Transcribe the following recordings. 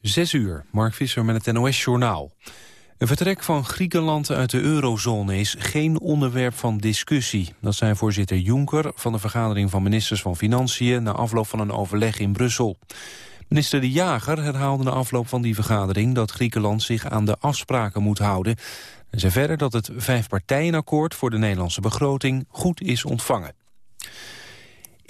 Zes uur, Mark Visser met het NOS-journaal. Een vertrek van Griekenland uit de eurozone is geen onderwerp van discussie. Dat zei voorzitter Juncker van de vergadering van ministers van Financiën... na afloop van een overleg in Brussel. Minister De Jager herhaalde na afloop van die vergadering... dat Griekenland zich aan de afspraken moet houden. En zei verder dat het vijfpartijenakkoord voor de Nederlandse begroting goed is ontvangen.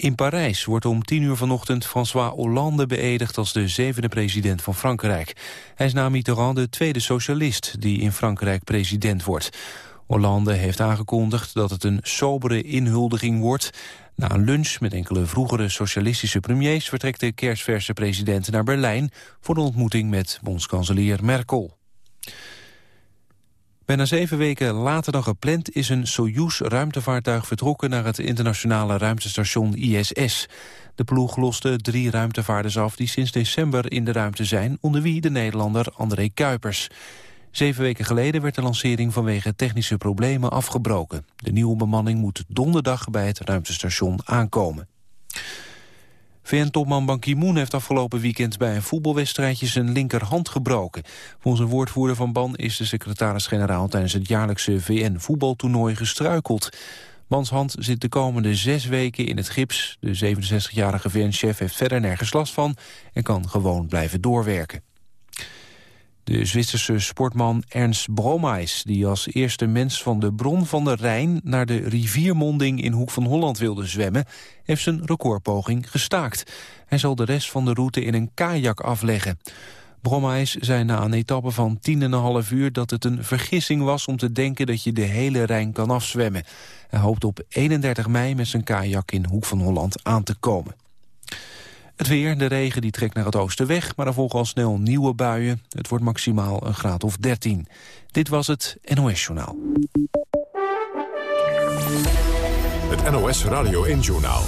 In Parijs wordt om tien uur vanochtend François Hollande beëdigd als de zevende president van Frankrijk. Hij is na Mitterrand de tweede socialist die in Frankrijk president wordt. Hollande heeft aangekondigd dat het een sobere inhuldiging wordt. Na een lunch met enkele vroegere socialistische premiers vertrekt de kerstverse president naar Berlijn voor de ontmoeting met bondskanselier Merkel. Bijna zeven weken later dan gepland is een Soyuz-ruimtevaartuig vertrokken naar het internationale ruimtestation ISS. De ploeg loste drie ruimtevaarders af die sinds december in de ruimte zijn, onder wie de Nederlander André Kuipers. Zeven weken geleden werd de lancering vanwege technische problemen afgebroken. De nieuwe bemanning moet donderdag bij het ruimtestation aankomen. VN-topman Ban Ki-moon heeft afgelopen weekend bij een voetbalwedstrijdje zijn linkerhand gebroken. Volgens een woordvoerder van Ban is de secretaris-generaal tijdens het jaarlijkse VN-voetbaltoernooi gestruikeld. Bans hand zit de komende zes weken in het gips. De 67-jarige VN-chef heeft verder nergens last van en kan gewoon blijven doorwerken. De Zwitserse sportman Ernst Bromeis, die als eerste mens van de bron van de Rijn naar de riviermonding in Hoek van Holland wilde zwemmen, heeft zijn recordpoging gestaakt. Hij zal de rest van de route in een kajak afleggen. Bromeis zei na een etappe van 10,5 uur dat het een vergissing was om te denken dat je de hele Rijn kan afzwemmen. Hij hoopt op 31 mei met zijn kajak in Hoek van Holland aan te komen. Het weer, de regen die trekt naar het oosten weg, maar er volgen al snel nieuwe buien. Het wordt maximaal een graad of 13. Dit was het NOS Journaal. Het NOS Radio 1 Journaal.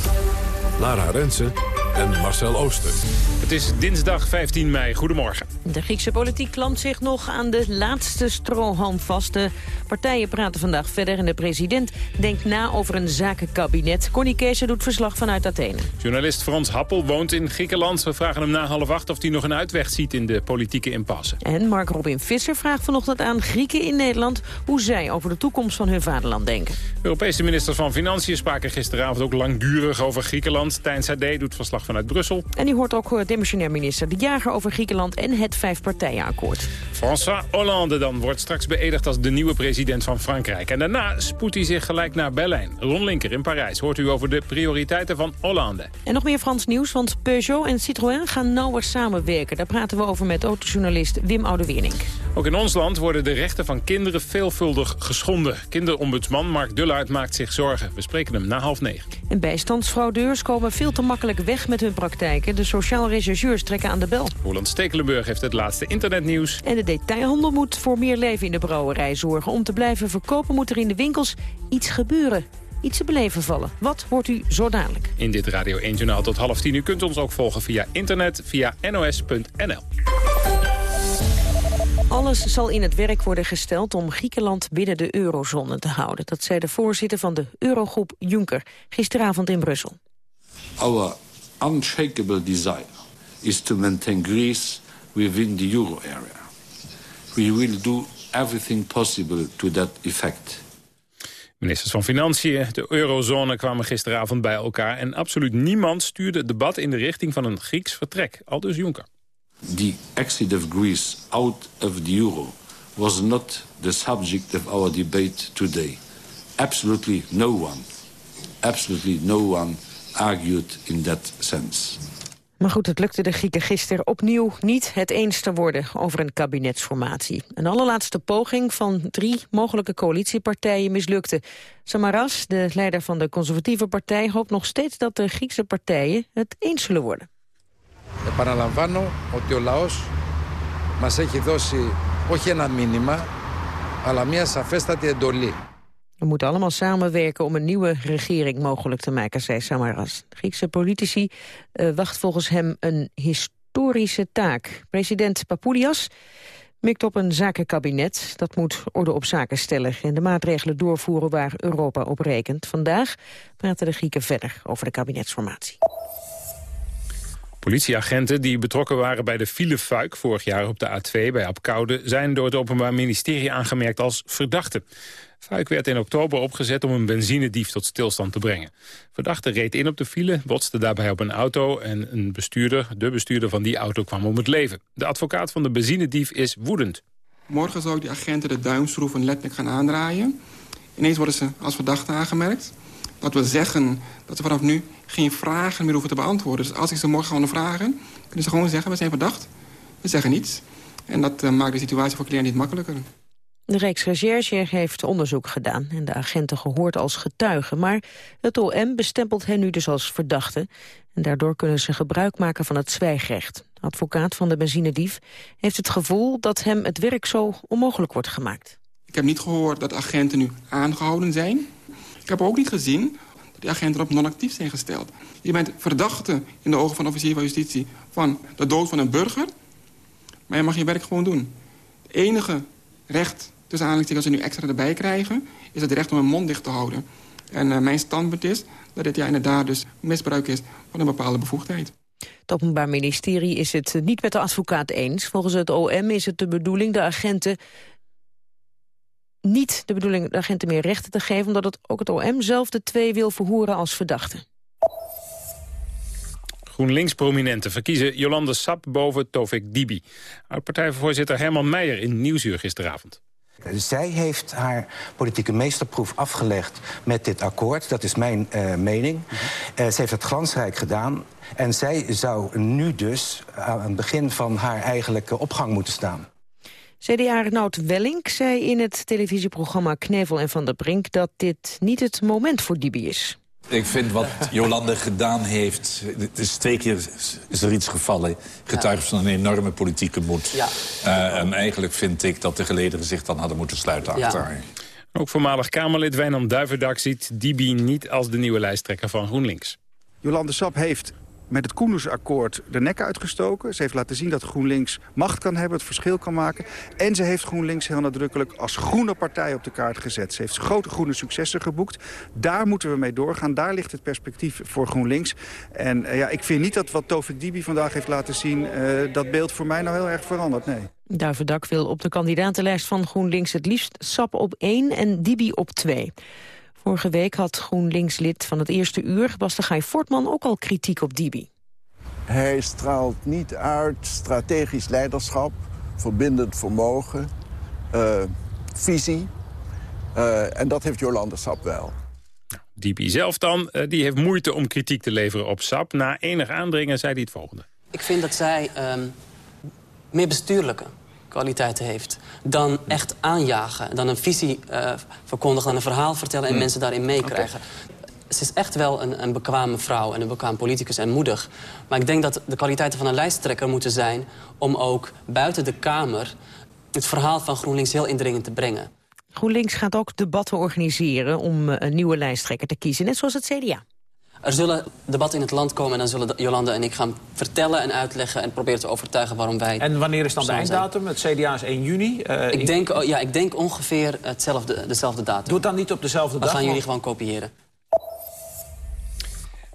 Lara Rensen en Marcel Ooster. Het is dinsdag 15 mei. Goedemorgen. De Griekse politiek klampt zich nog aan de laatste strohalm vast. De partijen praten vandaag verder en de president denkt na over een zakenkabinet. Connie Keeser doet verslag vanuit Athene. Journalist Frans Happel woont in Griekenland. We vragen hem na half acht of hij nog een uitweg ziet in de politieke impasse. En Mark Robin Visser vraagt vanochtend aan Grieken in Nederland... hoe zij over de toekomst van hun vaderland denken. Europese ministers van Financiën spraken gisteravond ook langdurig over Griekenland. Tijn Sade doet verslag vanuit Brussel. En die hoort ook eh, demissionair minister De Jager over Griekenland en het vijfpartijenakkoord. François Hollande dan wordt straks beëdigd als de nieuwe president van Frankrijk. En daarna spoedt hij zich gelijk naar Berlijn. Ron Linker in Parijs hoort u over de prioriteiten van Hollande. En nog meer Frans nieuws, want Peugeot en Citroën gaan nauwer samenwerken. Daar praten we over met autojournalist Wim Oudewernink. Ook in ons land worden de rechten van kinderen veelvuldig geschonden. Kinderombudsman Mark Dullaert maakt zich zorgen. We spreken hem na half negen. En bijstandsfraudeurs komen veel te makkelijk weg met hun praktijken. De sociaal rechercheurs trekken aan de bel. Roland Stekelenburg heeft het laatste internetnieuws. En de detailhandel moet voor meer leven in de brouwerij zorgen. Om te blijven verkopen moet er in de winkels iets gebeuren iets te beleven vallen. Wat hoort u zo dadelijk? In dit Radio 1 Journaal tot half tien. U kunt ons ook volgen via internet, via nos.nl. Alles zal in het werk worden gesteld om Griekenland binnen de eurozone te houden. Dat zei de voorzitter van de Eurogroep Juncker gisteravond in Brussel. Our unshakable desire is to maintain Greece within the euro area. We will do everything possible to that effect. Ministers van Financiën, de eurozone kwamen gisteravond bij elkaar... en absoluut niemand stuurde het debat in de richting van een Grieks vertrek. Aldus Juncker. The exit of Greece out of the euro was not the subject of our debate today. Absolutely no one, absolutely no one argued in that sense. Maar goed, het lukte de Grieken gisteren opnieuw niet het eens te worden over een kabinetsformatie. Een allerlaatste poging van drie mogelijke coalitiepartijen mislukte. Samaras, de leider van de conservatieve partij, hoopt nog steeds dat de Griekse partijen het eens zullen worden. Επαναλαμβάνω ότι ο λαός μας έχει δώσει όχι ένα μήνυμα, αλλά μια σαφέστατη εντολή. We moeten allemaal samenwerken om een nieuwe regering mogelijk te maken, zei Samaras. Griekse politici uh, wacht volgens hem een historische taak. President Papoulias mikt op een zakenkabinet. Dat moet orde op zaken stellen en de maatregelen doorvoeren waar Europa op rekent. Vandaag praten de Grieken verder over de kabinetsformatie. Politieagenten die betrokken waren bij de filefuik vorig jaar op de A2 bij Apkoude... zijn door het Openbaar Ministerie aangemerkt als verdachten. Fuik werd in oktober opgezet om een benzinedief tot stilstand te brengen. Verdachte reed in op de file, botste daarbij op een auto... en een bestuurder, de bestuurder van die auto kwam om het leven. De advocaat van de benzinedief is woedend. Morgen zou die agenten de duimschroeven letterlijk gaan aandraaien. Ineens worden ze als verdachte aangemerkt. Dat wil zeggen dat ze vanaf nu geen vragen meer hoeven te beantwoorden. Dus als ik ze morgen gewoon vragen, kunnen ze gewoon zeggen... we zijn verdacht, we zeggen niets. En dat uh, maakt de situatie voor cliënten niet makkelijker. De Rijksrecherche heeft onderzoek gedaan en de agenten gehoord als getuigen. Maar het OM bestempelt hen nu dus als verdachten. En daardoor kunnen ze gebruik maken van het zwijgrecht. De advocaat van de benzinedief heeft het gevoel dat hem het werk zo onmogelijk wordt gemaakt. Ik heb niet gehoord dat agenten nu aangehouden zijn. Ik heb ook niet gezien dat die agenten op non-actief zijn gesteld. Je bent verdachte in de ogen van de officier van justitie van de dood van een burger. Maar je mag je werk gewoon doen. Het enige recht tussen aanhalingstekens als ze nu extra erbij krijgen... is het recht om hun mond dicht te houden. En uh, mijn standpunt is dat dit ja inderdaad dus misbruik is van een bepaalde bevoegdheid. Het Openbaar Ministerie is het niet met de advocaat eens. Volgens het OM is het de bedoeling de agenten niet de bedoeling de agenten meer rechten te geven... omdat het ook het OM zelf de twee wil verhoren als verdachten. GroenLinks-prominenten verkiezen Jolande Sap boven Tovik Dibi. Oud-partijvoorzitter Herman Meijer in Nieuwsuur gisteravond. Zij heeft haar politieke meesterproef afgelegd met dit akkoord. Dat is mijn uh, mening. Mm -hmm. uh, ze heeft het glansrijk gedaan. En zij zou nu dus aan het begin van haar eigenlijke opgang moeten staan. CDA Renaud Wellink zei in het televisieprogramma Knevel en Van der Brink... dat dit niet het moment voor Dibi is. Ik vind wat Jolande gedaan heeft... Het is twee keer is er iets gevallen. Getuigd van een enorme politieke moed. Ja. Uh, en eigenlijk vind ik dat de gelederen zich dan hadden moeten sluiten achter haar. Ook voormalig Kamerlid Wijnand Duivendak ziet Dibi niet als de nieuwe lijsttrekker van GroenLinks. Jolande Sap heeft met het Koendersakkoord de nek uitgestoken. Ze heeft laten zien dat GroenLinks macht kan hebben, het verschil kan maken. En ze heeft GroenLinks heel nadrukkelijk als groene partij op de kaart gezet. Ze heeft grote groene successen geboekt. Daar moeten we mee doorgaan. Daar ligt het perspectief voor GroenLinks. En uh, ja, ik vind niet dat wat Tovik Dibi vandaag heeft laten zien... Uh, dat beeld voor mij nou heel erg verandert, nee. Duivendak wil op de kandidatenlijst van GroenLinks het liefst Sap op 1 en Dibi op 2. Vorige week had GroenLinks-lid van het eerste uur, Bastagij Fortman, ook al kritiek op Dibi. Hij straalt niet uit strategisch leiderschap, verbindend vermogen, uh, visie. Uh, en dat heeft Jolande Sap wel. Dibi zelf dan, uh, die heeft moeite om kritiek te leveren op Sap. Na enig aandringen zei hij het volgende. Ik vind dat zij um, meer bestuurlijke kwaliteiten heeft. Dan echt aanjagen. Dan een visie uh, verkondigen, dan een verhaal vertellen... en mm. mensen daarin meekrijgen. Okay. Ze is echt wel een, een bekwame vrouw en een bekwaam politicus en moedig. Maar ik denk dat de kwaliteiten van een lijsttrekker moeten zijn... om ook buiten de Kamer het verhaal van GroenLinks heel indringend te brengen. GroenLinks gaat ook debatten organiseren om eh, een nieuwe lijsttrekker te kiezen. Net zoals het CDA. Er zullen debatten in het land komen en dan zullen Jolande en ik gaan vertellen en uitleggen... en proberen te overtuigen waarom wij... En wanneer is dan de einddatum? Het CDA is 1 juni. Uh, ik, denk, oh, ja, ik denk ongeveer hetzelfde, dezelfde datum. Doe het dan niet op dezelfde dag? We gaan jullie gewoon kopiëren.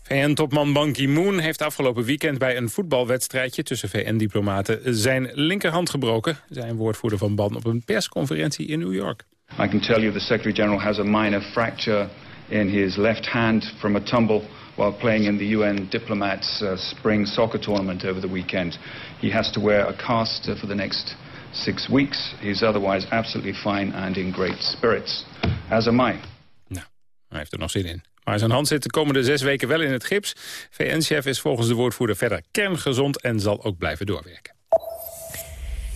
VN-topman Ban Ki-moon heeft afgelopen weekend bij een voetbalwedstrijdje tussen VN-diplomaten zijn linkerhand gebroken. Zijn woordvoerder van Ban op een persconferentie in New York. I can tell you the Secretary-General has a minor fracture in his left hand from a tumble while playing in the UN diplomats uh, spring soccer tournament over the weekend. He has to wear a cast uh, for the next six weeks. He's otherwise absolutely fine and in great spirits, as am I. Nou, hij heeft er nog zin in. Maar zijn hand zit de komende zes weken wel in het gips. VN-chef is volgens de woordvoerder verder kerngezond en zal ook blijven doorwerken.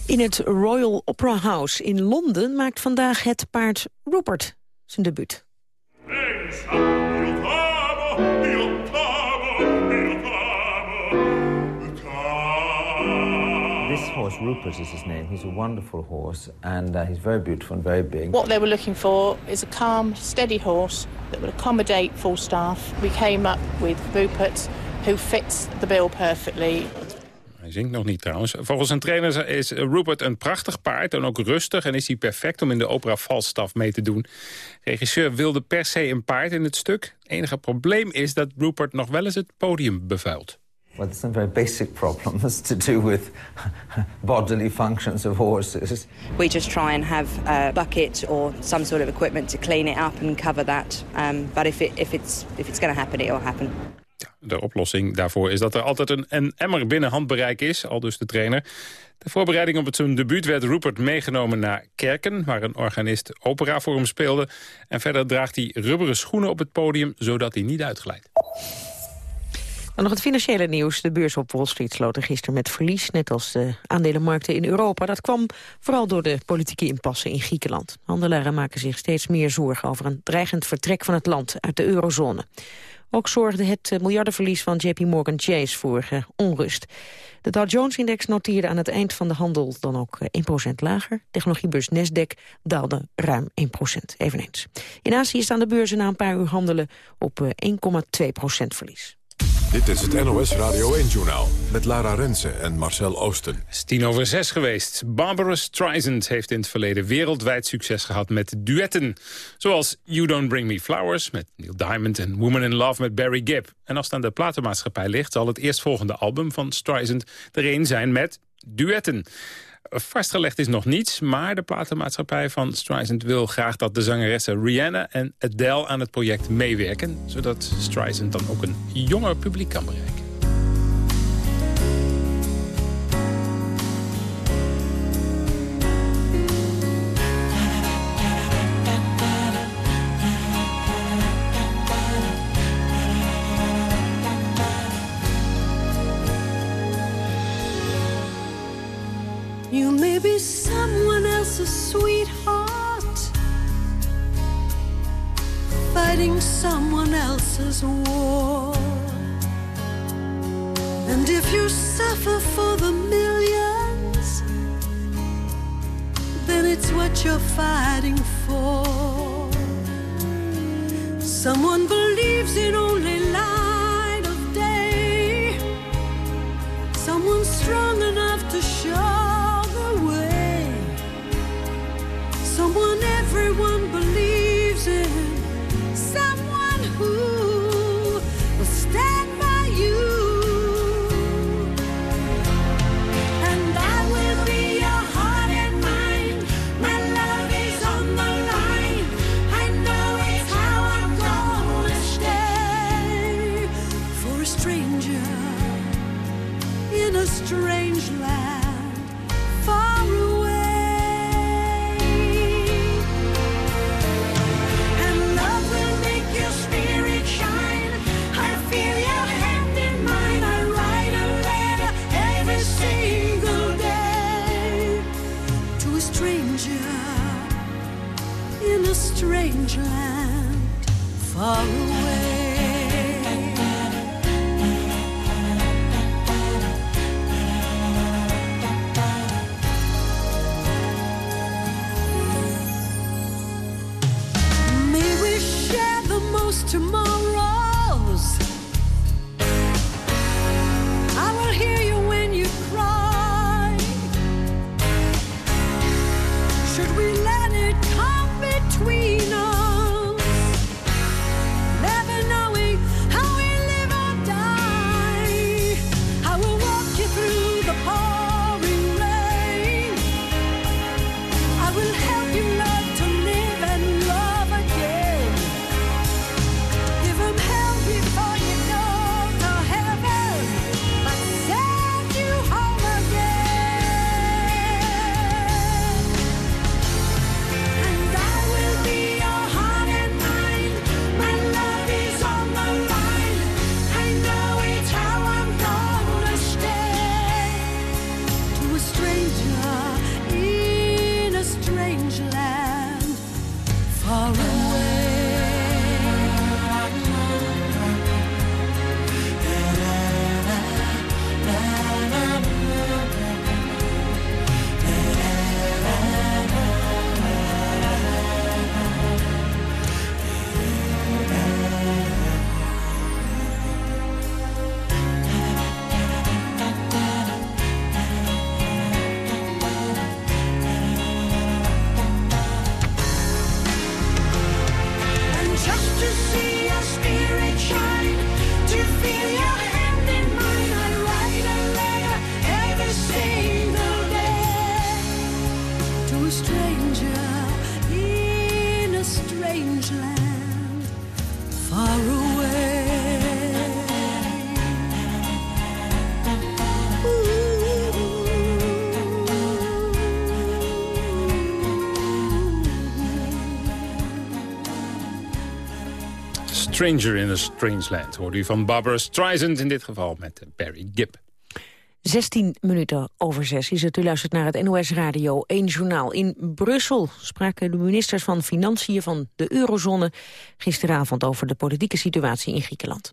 In het Royal Opera House in Londen maakt vandaag het paard Rupert zijn debuut. This horse, Rupert is his name. He's a wonderful horse, and uh, he's very beautiful and very big. What they were looking for is a calm, steady horse that would accommodate full staff. We came up with Rupert, who fits the bill perfectly. Zingt nog niet trouwens. Volgens zijn trainer is Rupert een prachtig paard en ook rustig... en is hij perfect om in de opera Falstaff mee te doen. Regisseur wilde per se een paard in het stuk. Het enige probleem is dat Rupert nog wel eens het podium bevuilt. Well, there's some very basic problems to do with bodily functions of horses. We just try and have a bucket or some sort of equipment to clean it up and cover that. Um, but if, it, if it's, if it's going to happen, it will happen. De oplossing daarvoor is dat er altijd een, een emmer binnen handbereik is, al dus de trainer. De voorbereiding op het zijn debuut werd Rupert meegenomen naar Kerken... waar een organist opera voor hem speelde. En verder draagt hij rubberen schoenen op het podium... zodat hij niet uitglijdt. Dan nog het financiële nieuws. De beurs op Wall Street sloot gisteren met verlies... net als de aandelenmarkten in Europa. Dat kwam vooral door de politieke impasse in Griekenland. Handelaren maken zich steeds meer zorgen... over een dreigend vertrek van het land uit de eurozone. Ook zorgde het eh, miljardenverlies van JP Morgan Chase voor uh, onrust. De Dow Jones-index noteerde aan het eind van de handel dan ook 1% eh, lager. Technologiebeurs Nasdaq daalde ruim 1% eveneens. In Azië staan de beurzen na een paar uur handelen op 1,2% verlies. Dit is het NOS Radio 1-journaal met Lara Rensen en Marcel Oosten. Het is tien over zes geweest. Barbara Streisand heeft in het verleden wereldwijd succes gehad met duetten. Zoals You Don't Bring Me Flowers met Neil Diamond en Woman in Love met Barry Gibb. En als het aan de platenmaatschappij ligt, zal het eerstvolgende album van Streisand er een zijn met duetten. Vastgelegd is nog niets, maar de platenmaatschappij van Streisand wil graag dat de zangeressen Rihanna en Adele aan het project meewerken. Zodat Streisand dan ook een jonger publiek kan bereiken. Away. Stranger in a Strange Land. Hoorde u van Barbara Streisand, in dit geval met Barry Gibb. 16 minuten over zes is het. U luistert naar het NOS Radio 1 Journaal. In Brussel spraken de ministers van Financiën van de eurozone... gisteravond over de politieke situatie in Griekenland.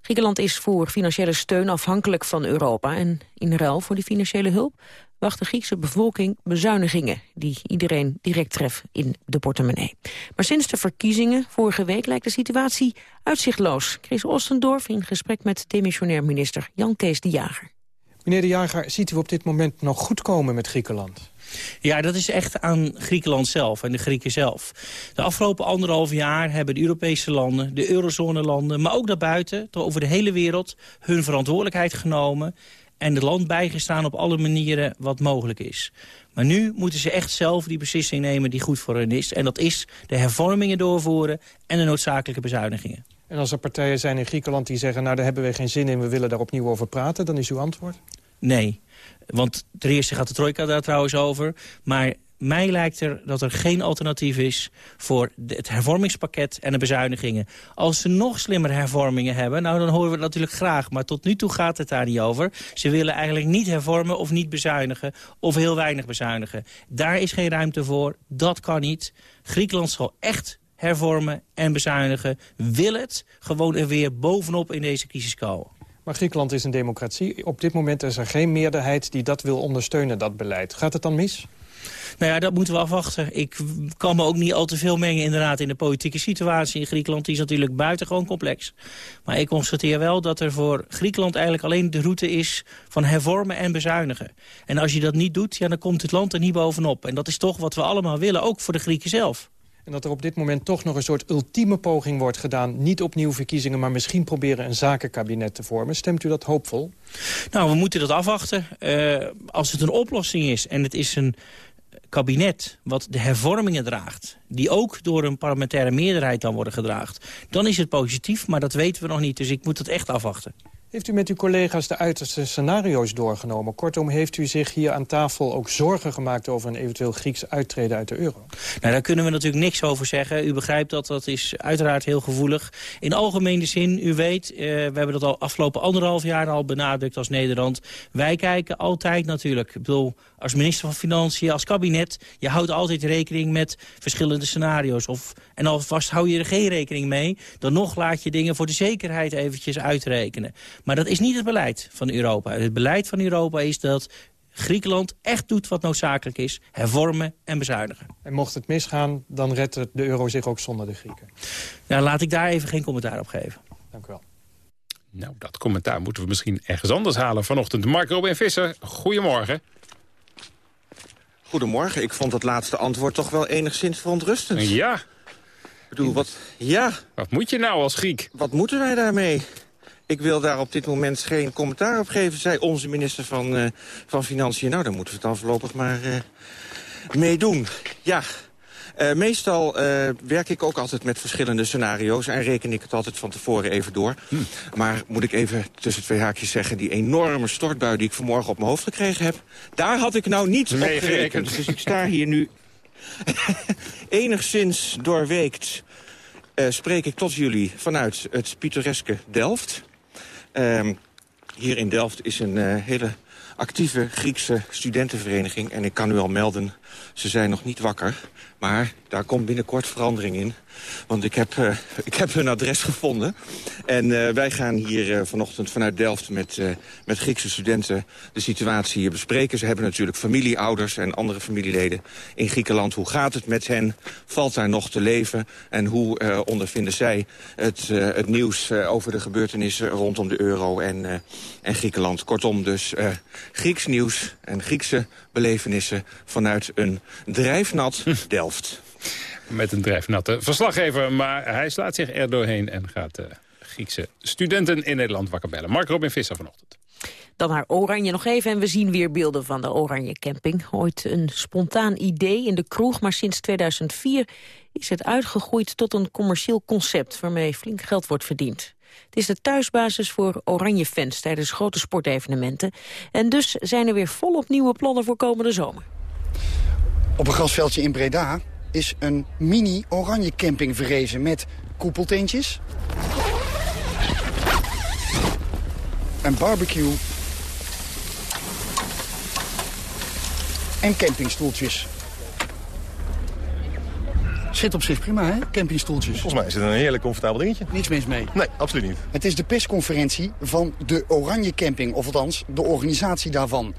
Griekenland is voor financiële steun afhankelijk van Europa... en in ruil voor die financiële hulp wacht de Griekse bevolking bezuinigingen... die iedereen direct treffen in de portemonnee. Maar sinds de verkiezingen vorige week lijkt de situatie uitzichtloos. Chris Ostendorf in gesprek met demissionair minister Jan Kees de Jager. Meneer De Jager, ziet u op dit moment nog goed komen met Griekenland? Ja, dat is echt aan Griekenland zelf en de Grieken zelf. De afgelopen anderhalf jaar hebben de Europese landen, de eurozone-landen... maar ook daarbuiten, over de hele wereld, hun verantwoordelijkheid genomen... en het land bijgestaan op alle manieren wat mogelijk is. Maar nu moeten ze echt zelf die beslissing nemen die goed voor hen is. En dat is de hervormingen doorvoeren en de noodzakelijke bezuinigingen. En als er partijen zijn in Griekenland die zeggen... nou, daar hebben we geen zin in, we willen daar opnieuw over praten... dan is uw antwoord? Nee, want ten eerste gaat de trojka daar trouwens over. Maar mij lijkt er dat er geen alternatief is voor het hervormingspakket en de bezuinigingen. Als ze nog slimmer hervormingen hebben, nou dan horen we het natuurlijk graag. Maar tot nu toe gaat het daar niet over. Ze willen eigenlijk niet hervormen of niet bezuinigen of heel weinig bezuinigen. Daar is geen ruimte voor, dat kan niet. Griekenland zal echt hervormen en bezuinigen. Wil het gewoon er weer bovenop in deze crisis komen. Maar Griekenland is een democratie. Op dit moment is er geen meerderheid die dat wil ondersteunen, dat beleid. Gaat het dan mis? Nou ja, dat moeten we afwachten. Ik kan me ook niet al te veel mengen inderdaad in de politieke situatie in Griekenland. Die is natuurlijk buitengewoon complex. Maar ik constateer wel dat er voor Griekenland eigenlijk alleen de route is van hervormen en bezuinigen. En als je dat niet doet, ja, dan komt het land er niet bovenop. En dat is toch wat we allemaal willen, ook voor de Grieken zelf. En dat er op dit moment toch nog een soort ultieme poging wordt gedaan... niet opnieuw verkiezingen, maar misschien proberen een zakenkabinet te vormen. Stemt u dat hoopvol? Nou, we moeten dat afwachten. Uh, als het een oplossing is en het is een kabinet wat de hervormingen draagt... die ook door een parlementaire meerderheid dan worden gedraagd... dan is het positief, maar dat weten we nog niet. Dus ik moet het echt afwachten. Heeft u met uw collega's de uiterste scenario's doorgenomen? Kortom, heeft u zich hier aan tafel ook zorgen gemaakt... over een eventueel Grieks uittreden uit de euro? Nou, daar kunnen we natuurlijk niks over zeggen. U begrijpt dat dat is uiteraard heel gevoelig. In algemene zin, u weet, uh, we hebben dat al afgelopen anderhalf jaar al benadrukt als Nederland. Wij kijken altijd natuurlijk, ik bedoel, als minister van Financiën, als kabinet... je houdt altijd rekening met verschillende scenario's. Of, en alvast hou je er geen rekening mee... dan nog laat je dingen voor de zekerheid eventjes uitrekenen. Maar dat is niet het beleid van Europa. Het beleid van Europa is dat Griekenland echt doet wat noodzakelijk is. Hervormen en bezuinigen. En mocht het misgaan, dan redt de euro zich ook zonder de Grieken. Nou, laat ik daar even geen commentaar op geven. Dank u wel. Nou, dat commentaar moeten we misschien ergens anders halen vanochtend. Mark Robin Visser, goedemorgen. Goedemorgen. Ik vond het laatste antwoord toch wel enigszins verontrustend. Ja. Ik bedoel, wat... Ja. Wat moet je nou als Griek? Wat moeten wij daarmee? Ik wil daar op dit moment geen commentaar op geven, zei onze minister van, uh, van Financiën. Nou, daar moeten we het dan voorlopig maar uh, mee doen. Ja, uh, meestal werk ik ook altijd met verschillende scenario's... en reken ik het altijd van tevoren even door. Hm. Maar moet ik even tussen twee haakjes zeggen... die enorme stortbui die ik vanmorgen op mijn hoofd gekregen heb... daar had ik nou niet op gerekend. Dus ik sta hier nu enigszins doorweekt... spreek ik tot jullie vanuit het pittoreske Delft... Uh, hier in Delft is een uh, hele actieve Griekse studentenvereniging. En ik kan u al melden, ze zijn nog niet wakker. Maar daar komt binnenkort verandering in. Want ik heb, uh, ik heb hun adres gevonden. En uh, wij gaan hier uh, vanochtend vanuit Delft met, met Griekse studenten de situatie hier bespreken. Ze hebben natuurlijk familieouders en andere familieleden in Griekenland. Hoe gaat het met hen? Valt daar nog te leven? En hoe ondervinden zij het, het nieuws over de gebeurtenissen rondom de euro en, en Griekenland? Kortom dus Grieks nieuws en Griekse belevenissen vanuit een drijfnat Delft. Met een drijfnatte verslaggever, maar hij slaat zich er doorheen... en gaat de Griekse studenten in Nederland wakker bellen. Mark Robin Visser vanochtend. Dan naar Oranje nog even en we zien weer beelden van de Oranje Camping. Ooit een spontaan idee in de kroeg, maar sinds 2004 is het uitgegroeid tot een commercieel concept... waarmee flink geld wordt verdiend. Het is de thuisbasis voor Oranje-fans tijdens grote sportevenementen. En dus zijn er weer volop nieuwe plannen voor komende zomer. Op een grasveldje in Breda is een mini-oranje camping verrezen met koepeltentjes. Een barbecue. En campingstoeltjes. Zit op zich prima, hè? Campingstoeltjes. Volgens mij is het een heerlijk comfortabel dingetje. Niks mis mee. Nee, absoluut niet. Het is de persconferentie van de Oranje Camping, of althans de organisatie daarvan.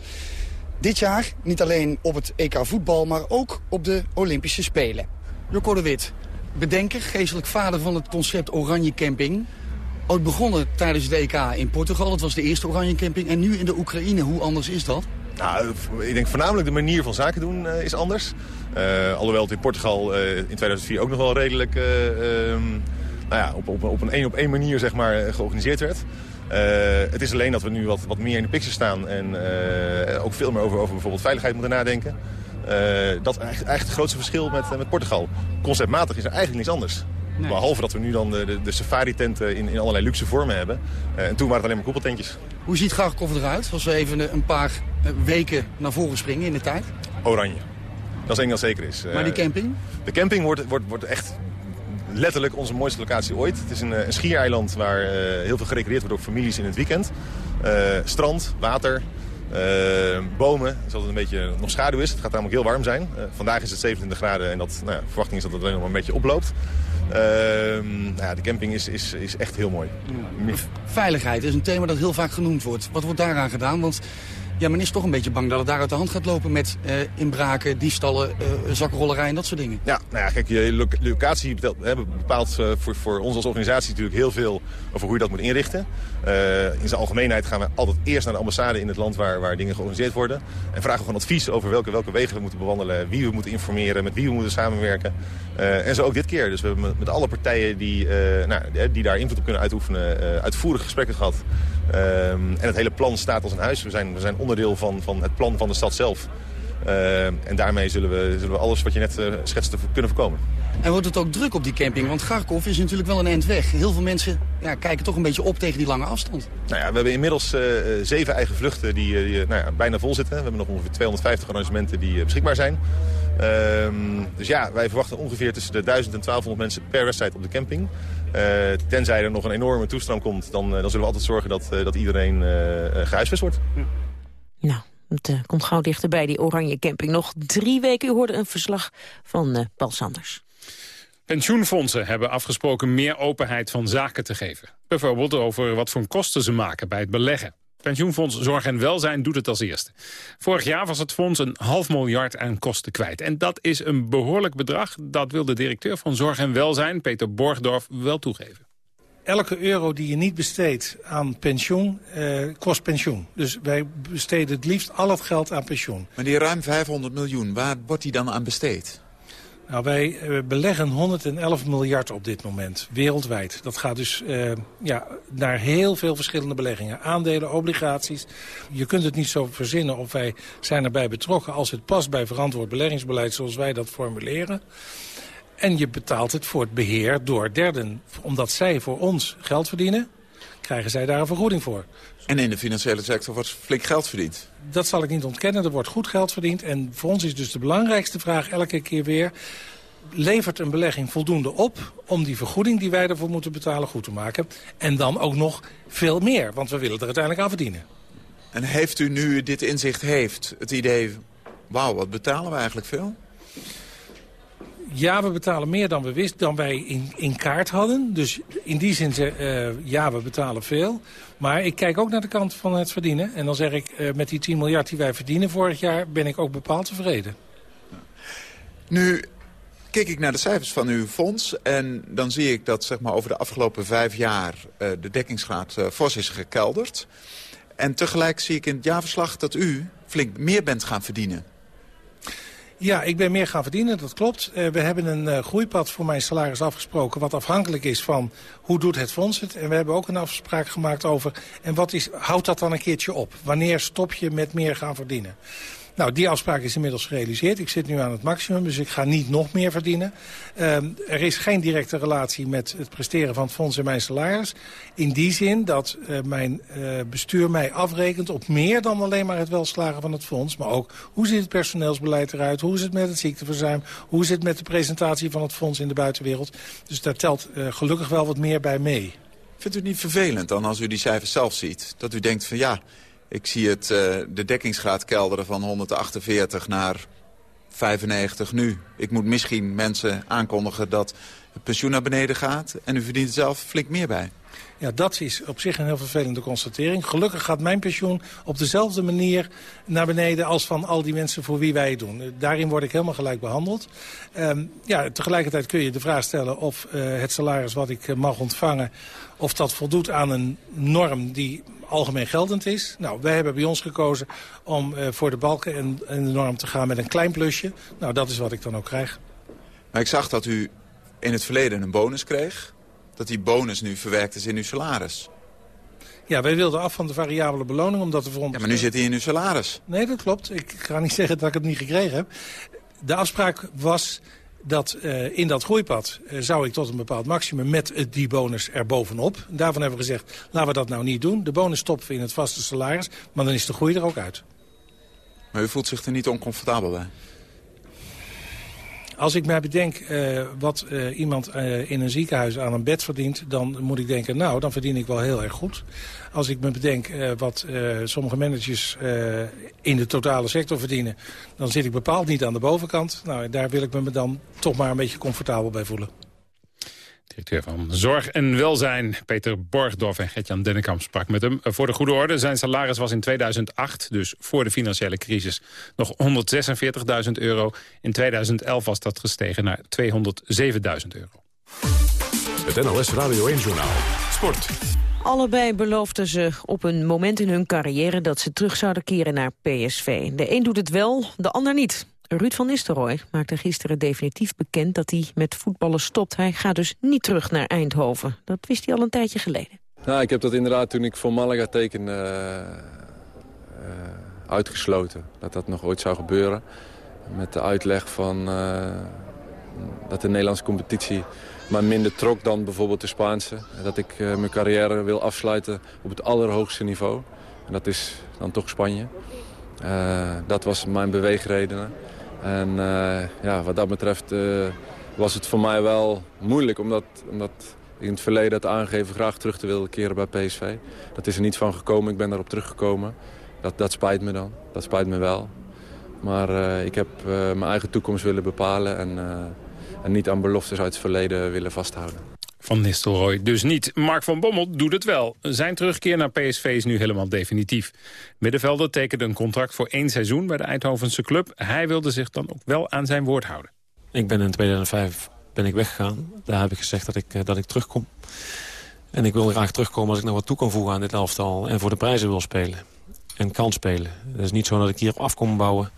Dit jaar niet alleen op het EK voetbal, maar ook op de Olympische Spelen. Jocko de Wit, bedenker, geestelijk vader van het concept Oranje Camping. Ooit begonnen tijdens het EK in Portugal, dat was de eerste Oranje Camping. En nu in de Oekraïne, hoe anders is dat? Nou, ik denk voornamelijk de manier van zaken doen eh, is anders. Eh, alhoewel het in Portugal eh, in 2004 ook nog wel redelijk eh, ehm, nou ja, op, op, op een één op één manier zeg maar, georganiseerd werd. Eh, het is alleen dat we nu wat, wat meer in de picture staan en eh, ook veel meer over, over bijvoorbeeld veiligheid moeten nadenken. Eh, dat is eigenlijk, het grootste verschil met, met Portugal. Conceptmatig is er eigenlijk niks anders. Nee. Behalve dat we nu dan de, de, de safari-tenten in, in allerlei luxe vormen hebben. En toen waren het alleen maar koepeltentjes. Hoe ziet Garkov eruit als we even een- paar weken naar voren springen in de tijd? Oranje. Dat is één dat zeker is. Maar die camping? De camping wordt, wordt, wordt echt letterlijk onze mooiste locatie ooit. Het is een, eh, een schiereiland waar eh, heel veel gerecreëerd wordt door families in het weekend. Eh, strand, water, bomen. Het is altijd een beetje nog schaduw is. Het gaat namelijk heel warm zijn. Vandaag is het 27 graden en dat, nou de verwachting is dat het alleen nog een beetje oploopt. Ehm, nou ja, de camping is, is, is echt heel mooi. Veiligheid is een thema dat heel vaak genoemd wordt. Wat wordt daaraan gedaan? Want ja, men is toch een beetje bang dat het daar uit de hand gaat lopen met eh, inbraken, diefstallen, eh zakkenrollerij en dat soort dingen. Ja, nou ja, kijk, je lo- locatie bepaalt eh, voor, voor ons als organisatie natuurlijk heel veel over hoe je dat moet inrichten. Eh, in zijn algemeenheid gaan we altijd eerst naar de ambassade in het land waar, waar dingen georganiseerd worden. En vragen we gewoon advies over welke, welke wegen we moeten bewandelen, wie we moeten informeren, met wie we moeten samenwerken. Eh, en zo ook dit keer. Dus we hebben met, alle partijen die, eh, nou, die- daar invloed op kunnen uitoefenen, eh, uitvoerig gesprekken gehad. Ehm, en het hele plan staat als een huis. We zijn, we zijn onderdeel van, van het plan van de stad zelf. Eh, en daarmee zullen we, zullen we alles wat je net eh, schetste kunnen voorkomen. En wordt het ook druk op die camping? Want Garkov is natuurlijk wel een eind weg. Heel veel mensen ja, kijken toch een beetje op tegen die lange afstand. Nou ja, we hebben inmiddels eh, eh, zeven eigen vluchten die, eh, die, nou ja, bijna vol zitten. We hebben nog ongeveer 250 arrangementen die beschikbaar zijn. Ehm, dus ja, wij verwachten ongeveer tussen de 1000 en 1200 mensen per wedstrijd op de camping. Eh, tenzij er nog een enorme toestroom komt, dan, dan zullen we altijd zorgen dat, eh, dat iedereen eh, eh, gehuisvest wordt. Nou, het komt gauw dichterbij, die oranje camping. Nog drie weken, u hoorde een verslag van eh, Paul Sanders. Pensioenfondsen hebben afgesproken meer openheid van zaken te geven. Bijvoorbeeld over wat voor kosten ze maken bij het beleggen. Pensioenfonds Zorg en Welzijn doet het als eerste. Vorig jaar was het fonds een half miljard aan kosten kwijt. En dat is een behoorlijk bedrag. Dat wil de directeur van Zorg en Welzijn, Peter Borgdorf, wel toegeven. Elke euro die je niet besteedt aan pensioen, eh, kost pensioen. Dus wij besteden het liefst al het geld aan pensioen. Maar die ruim 500 miljoen, waar wordt die dan aan besteed? Nou, wij eh, beleggen 111 miljard op dit moment, wereldwijd. Dat gaat dus eh, ja, naar heel veel verschillende beleggingen. Aandelen, obligaties. Je kunt het niet zo verzinnen of wij zijn erbij betrokken... als het past bij verantwoord beleggingsbeleid zoals wij dat formuleren. En je betaalt het voor het beheer door derden. Omdat zij voor ons geld verdienen, krijgen zij daar een vergoeding voor. En in de financiële sector wordt flink geld verdiend. Dat zal ik niet ontkennen, er wordt goed geld verdiend. En voor ons is dus de belangrijkste vraag elke keer weer... levert een belegging voldoende op om die vergoeding die wij ervoor moeten betalen goed te maken? En dan ook nog veel meer, want we willen er uiteindelijk aan verdienen. En heeft u nu dit inzicht heeft, het idee... wauw, wat betalen we eigenlijk veel? Ja, we betalen meer dan we wisten, dan wij in, in kaart hadden. Dus in die zin, zeg, eh, ja, we betalen veel. Maar ik kijk ook naar de kant van het verdienen. En dan zeg ik, eh, met die 10 miljard die wij verdienen vorig jaar... ben ik ook bepaald tevreden. Nu kijk ik naar de cijfers van uw fonds... en dan zie ik dat zeg maar, over de afgelopen vijf jaar... eh, de dekkingsgraad fors is gekelderd. En tegelijk zie ik in het jaarverslag dat u flink meer bent gaan verdienen. Ja, ik ben meer gaan verdienen, dat klopt. Eh, we hebben een eh, groeipad voor mijn salaris afgesproken... wat afhankelijk is van hoe doet het fonds het. En we hebben ook een afspraak gemaakt over... en wat is, houdt dat dan een keertje op? Wanneer stop je met meer gaan verdienen? Nou, die afspraak is inmiddels gerealiseerd. Ik zit nu aan het maximum, dus ik ga niet nog meer verdienen. Ehm, er is geen directe relatie met het presteren van het fonds en mijn salaris. In die zin dat eh, mijn eh, bestuur mij afrekent op meer dan alleen maar het welslagen van het fonds. Maar ook hoe ziet het personeelsbeleid eruit, hoe is het met het ziekteverzuim, hoe is het met de presentatie van het fonds in de buitenwereld. Dus daar telt eh, gelukkig wel wat meer bij mee. Vindt u het niet vervelend dan als u die cijfers zelf ziet? Dat u denkt van ja, ik zie het, eh, de dekkingsgraad kelderen van 148 naar 95 nu. Ik moet misschien mensen aankondigen dat het pensioen naar beneden gaat... en u verdient er zelf flink meer bij. Ja, dat is op zich een heel vervelende constatering. Gelukkig gaat mijn pensioen op dezelfde manier naar beneden... als van al die mensen voor wie wij het doen. Daarin word ik helemaal gelijk behandeld. Ehm, ja, tegelijkertijd kun je de vraag stellen of eh, het salaris wat ik eh, mag ontvangen... of dat voldoet aan een norm die algemeen geldend is. Nou, wij hebben bij ons gekozen om eh, voor de balken en, en de norm te gaan met een klein plusje. Nou, dat is wat ik dan ook krijg. Maar ik zag dat u in het verleden een bonus kreeg. Dat die bonus nu verwerkt is in uw salaris. Ja, wij wilden af van de variabele beloning, omdat er voor ons... Ja, maar nu zit hij in uw salaris. Nee, dat klopt. Ik ga niet zeggen dat ik het niet gekregen heb. De afspraak was dat eh, in dat groeipad eh, zou ik tot een bepaald maximum met die bonus erbovenop. Daarvan hebben we gezegd, laten we dat nou niet doen. De bonus stoppen we in het vaste salaris, maar dan is de groei er ook uit. Maar u voelt zich er niet oncomfortabel bij? Als ik mij bedenk eh, wat eh, iemand eh, in een ziekenhuis aan een bed verdient... dan moet ik denken, nou, dan verdien ik wel heel erg goed. Als ik me bedenk wat sommige managers in de totale sector verdienen... dan zit ik bepaald niet aan de bovenkant. Nou, daar wil ik me dan toch maar een beetje comfortabel bij voelen. Directeur van Zorg en Welzijn, Peter Borgdorf en Gertjan Dennekamp sprak met hem. Voor de goede orde, zijn salaris was in 2008, dus voor de financiële crisis, nog 146.000 euro. In 2011 was dat gestegen naar 207.000 euro. Het NOS Radio 1-journaal. Sport. Allebei beloofden ze op een moment in hun carrière dat ze terug zouden keren naar PSV. De een doet het wel, de ander niet. Ruud van Nistelrooy maakte gisteren definitief bekend dat hij met voetballen stopt. Hij gaat dus niet terug naar Eindhoven. Dat wist hij al een tijdje geleden. Nou, ik heb dat inderdaad toen ik voor Malaga tekende eh, eh, uitgesloten. Dat dat nog ooit zou gebeuren. Met de uitleg van eh, dat de Nederlandse competitie maar minder trok dan bijvoorbeeld de Spaanse. Dat ik mijn carrière wil afsluiten op het allerhoogste niveau. En dat is dan toch Spanje. Dat was mijn beweegredenen. En eh, ja, wat dat betreft eh, was het voor mij wel moeilijk. Omdat, omdat ik in het verleden het aangegeven graag terug te willen keren bij PSV. Dat is er niet van gekomen. Ik ben daarop teruggekomen. Dat, dat spijt me dan. Dat spijt me wel. Maar eh, ik heb mijn eigen toekomst willen bepalen. En, en niet aan beloftes uit het verleden willen vasthouden. Van Nistelrooy dus niet. Mark van Bommel doet het wel. Zijn terugkeer naar PSV is nu helemaal definitief. Middenvelder tekende een contract voor één seizoen bij de Eindhovense club. Hij wilde zich dan ook wel aan zijn woord houden. Ik ben in 2005 ben ik weggegaan. Daar heb ik gezegd dat ik, eh, dat ik terugkom. En ik wil graag terugkomen als ik nog wat toe kan voegen aan dit elftal. En voor de prijzen wil spelen. En kan spelen. Het is niet zo dat ik hier af kom bouwen.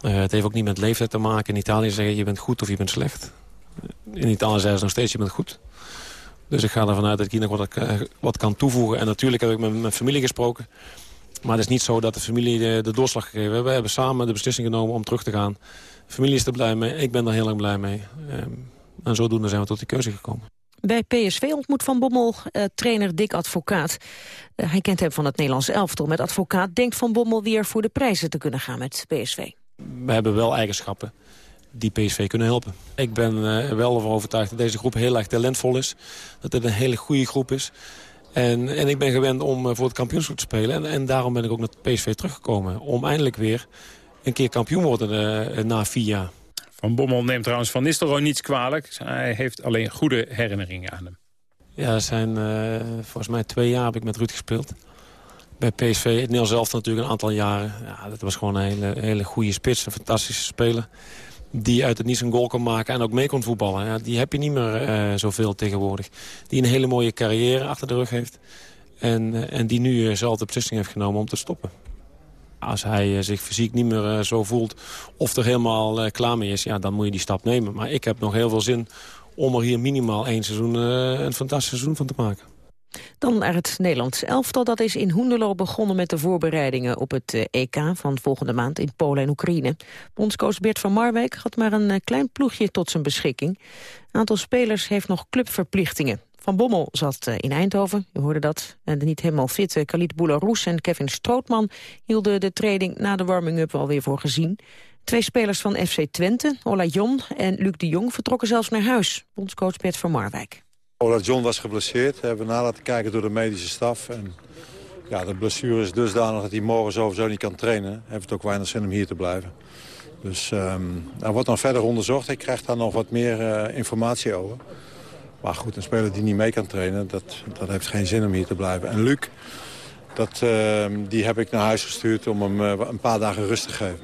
Eh, het heeft ook niet met leeftijd te maken. In Italië zeggen je bent goed of je bent slecht. In Italië zeggen ze nog steeds je bent goed. Dus ik ga ervan uit dat ik hier nog wat, eh, wat kan toevoegen. En natuurlijk heb ik met mijn familie gesproken. Maar het is niet zo dat de familie de, de doorslag gegeven heeft. We hebben samen de beslissing genomen om terug te gaan. De familie is er blij mee. Ik ben er heel erg blij mee. Ehm, en zodoende zijn we tot die keuze gekomen. Bij PSV ontmoet Van Bommel eh, trainer Dick Advocaat. Eh, hij kent hem van het Nederlands elftal. Met Advocaat denkt Van Bommel weer voor de prijzen te kunnen gaan met PSV. We hebben wel eigenschappen die PSV kunnen helpen. Ik ben eh, wel ervan overtuigd dat deze groep heel erg talentvol is. Dat het een hele goede groep is. En, en ik ben gewend om eh, voor het kampioenschap te spelen. En, en daarom ben ik ook naar PSV teruggekomen. Om eindelijk weer een keer kampioen worden eh, na vier jaar. Van Bommel neemt trouwens Van Nistelrooy niets kwalijk. Hij heeft alleen goede herinneringen aan hem. Ja, zijn volgens mij twee jaar heb ik met Ruud gespeeld. Bij PSV, het Nederlands zelf natuurlijk een aantal jaren. Ja, dat was gewoon een hele, hele goede spits, een fantastische speler. Die uit het niets een goal kon maken en ook mee kon voetballen. Ja, die heb je niet meer eh, zoveel tegenwoordig. Die een hele mooie carrière achter de rug heeft. En, eh, en die nu eh, zelf de beslissing heeft genomen om te stoppen. Als hij zich fysiek niet meer zo voelt of er helemaal klaar mee is... Ja, dan moet je die stap nemen. Maar ik heb nog heel veel zin om er hier minimaal één seizoen... een fantastisch seizoen van te maken. Dan naar het Nederlands elftal. Dat is in Hoenderloo begonnen met de voorbereidingen op het eh, EK van volgende maand in Polen en Oekraïne. Bondscoach Bert van Marwijk had maar een eh, klein ploegje tot zijn beschikking. Een aantal spelers heeft nog clubverplichtingen. Van Bommel zat eh, in Eindhoven, u hoorde dat. En de niet helemaal fitte Khalid Boularus en Kevin Strootman... hielden de training na de warming-up alweer voor gezien. Twee spelers van FC Twente, Ola Jon en Luc de Jong... vertrokken zelfs naar huis, bondscoach Bert van Marwijk. Ola John was geblesseerd, hebben we na laten kijken door de medische staf. En ja, de blessure is dusdanig dat hij morgen sowieso niet kan trainen. Heeft het ook weinig zin om hier te blijven. Dus er wordt dan verder onderzocht. Ik krijg daar nog wat meer eh, informatie over. Maar goed, een speler die niet mee kan trainen, dat, dat heeft geen zin om hier te blijven. En Luc, dat, ehm, die heb ik naar huis gestuurd om hem eh, een paar dagen rust te geven.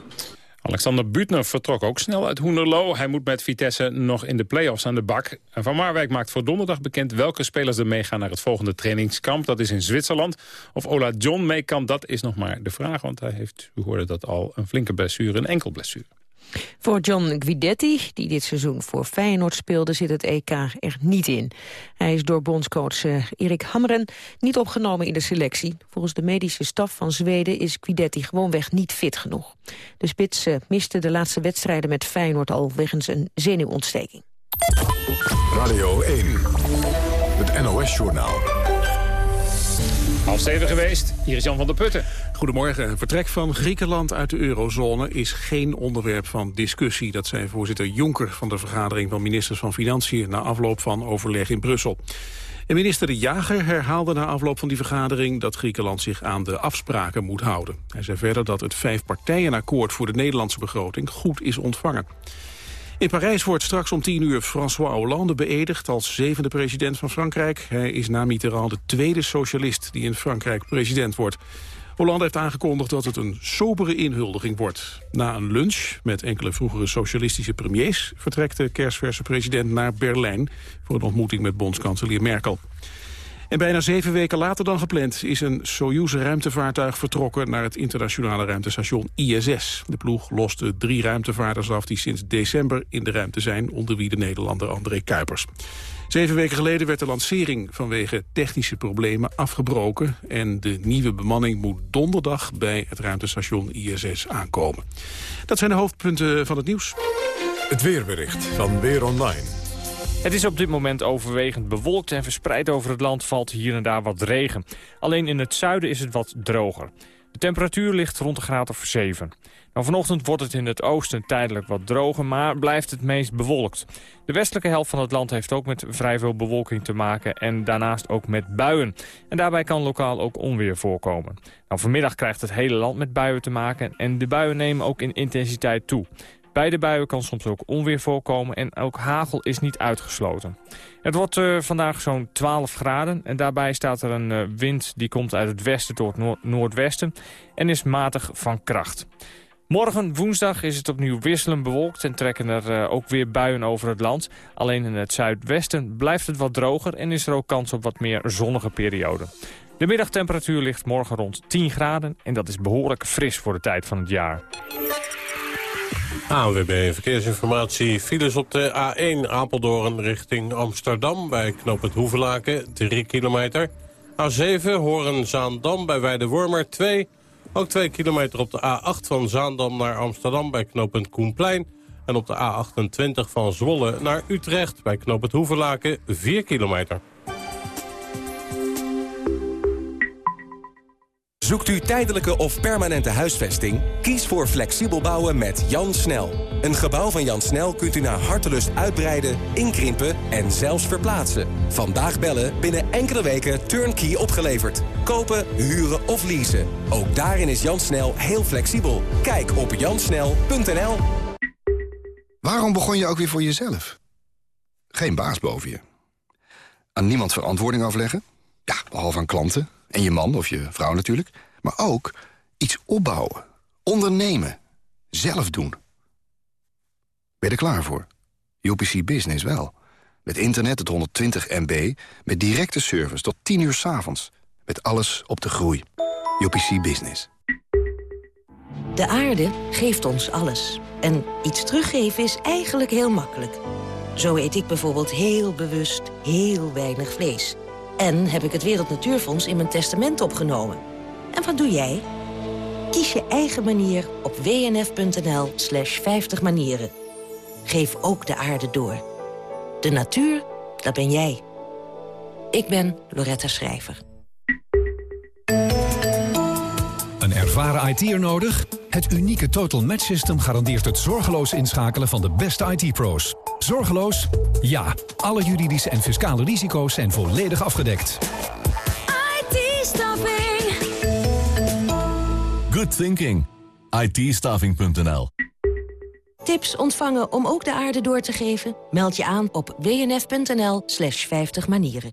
Alexander Butner vertrok ook snel uit Hoenderloo. Hij moet met Vitesse nog in de play-offs aan de bak. En Van Marwijk maakt voor donderdag bekend welke spelers er meegaan naar het volgende trainingskamp. Dat is in Zwitserland. Of Ola John mee kan, dat is nog maar de vraag. Want hij heeft, u hoorde dat al, een flinke blessure, een enkel blessure. Voor John Guidetti, die dit seizoen voor Feyenoord speelde, zit het EK er niet in. Hij is door bondscoach eh, Erik Hammeren niet opgenomen in de selectie. Volgens de medische staf van Zweden is Guidetti gewoonweg niet fit genoeg. De spits eh, miste de laatste wedstrijden met Feyenoord al wegens een zenuwontsteking. Radio 1, het NOS-journaal. Half zeven geweest, hier is Jan van der Putten. Goedemorgen. Vertrek van Griekenland uit de eurozone is geen onderwerp van discussie. Dat zei voorzitter Jonker van de vergadering van ministers van Financiën... na afloop van overleg in Brussel. En minister De Jager herhaalde na afloop van die vergadering... dat Griekenland zich aan de afspraken moet houden. Hij zei verder dat het vijfpartijenakkoord voor de Nederlandse begroting goed is ontvangen. In Parijs wordt straks om tien uur François Hollande beëdigd als zevende president van Frankrijk. Hij is na Mitterrand de tweede socialist die in Frankrijk president wordt. Hollande heeft aangekondigd dat het een sobere inhuldiging wordt. Na een lunch met enkele vroegere socialistische premiers... vertrekt de kerstverse president naar Berlijn... voor een ontmoeting met bondskanselier Merkel. En bijna zeven weken later dan gepland is een Soyuz-ruimtevaartuig vertrokken naar het internationale ruimtestation ISS. De ploeg loste drie ruimtevaarders af die sinds december in de ruimte zijn, onder wie de Nederlander André Kuipers. Zeven weken geleden werd de lancering vanwege technische problemen afgebroken en de nieuwe bemanning moet donderdag bij het ruimtestation ISS aankomen. Dat zijn de hoofdpunten van het nieuws. Het weerbericht van Weer Online. Het is op dit moment overwegend bewolkt en verspreid over het land valt hier en daar wat regen. Alleen in het zuiden is het wat droger. De temperatuur ligt rond de graad of 7. Nou, vanochtend wordt het in het oosten tijdelijk wat droger, maar blijft het meest bewolkt. De westelijke helft van het land heeft ook met vrij veel bewolking te maken en daarnaast ook met buien. En daarbij kan lokaal ook onweer voorkomen. Nou, vanmiddag krijgt het hele land met buien te maken en de buien nemen ook in intensiteit toe. Bij de buien kan soms ook onweer voorkomen en ook hagel is niet uitgesloten. Het wordt uh, vandaag zo'n 12 graden en daarbij staat er een uh, wind die komt uit het westen tot het noord noordwesten en is matig van kracht. Morgen, woensdag, is het opnieuw wisselend bewolkt en trekken er uh, ook weer buien over het land. Alleen in het zuidwesten blijft het wat droger en is er ook kans op wat meer zonnige perioden. De middagtemperatuur ligt morgen rond 10 graden en dat is behoorlijk fris voor de tijd van het jaar. ANWB Verkeersinformatie. Files op de A1 Apeldoorn richting Amsterdam... bij knooppunt Hoevelaken, 3 kilometer. A7 Horen-Zaandam bij Weidewormer, 2. Ook 2 kilometer op de A8 van Zaandam naar Amsterdam... bij knooppunt Koenplein. En op de A28 van Zwolle naar Utrecht... bij knooppunt Hoevelaken, 4 kilometer. Zoekt u tijdelijke of permanente huisvesting? Kies voor flexibel bouwen met Jan Snel. Een gebouw van Jan Snel kunt u naar hartelust uitbreiden, inkrimpen en zelfs verplaatsen. Vandaag bellen, binnen enkele weken turnkey opgeleverd. Kopen, huren of leasen. Ook daarin is Jan Snel heel flexibel. Kijk op jansnel.nl Waarom begon je ook weer voor jezelf? Geen baas boven je. Aan niemand verantwoording afleggen? Ja, behalve aan klanten. En je man of je vrouw natuurlijk. Maar ook iets opbouwen. Ondernemen. Zelf doen. Ben je er klaar voor? UPC Business wel. Met internet tot 120 MB. Met directe service tot 10 uur s avonds. Met alles op de groei. UPC Business. De aarde geeft ons alles. En iets teruggeven is eigenlijk heel makkelijk. Zo eet ik bijvoorbeeld heel bewust heel weinig vlees... En heb ik het Wereld Natuurfonds in mijn testament opgenomen. En wat doe jij? Kies je eigen manier op wnf.nl slash 50 manieren. Geef ook de aarde door. De natuur, dat ben jij. Ik ben Loretta Schrijver. Een ervaren IT'er nodig? Het unieke Total Match System garandeert het zorgeloos inschakelen van de beste IT-pro's. Zorgeloos? Ja. Alle juridische en fiscale risico's zijn volledig afgedekt. IT-staffing. Good thinking. itstaffing.nl Tips ontvangen om ook de aarde door te geven? Meld je aan op wnf.nl slash 50 manieren.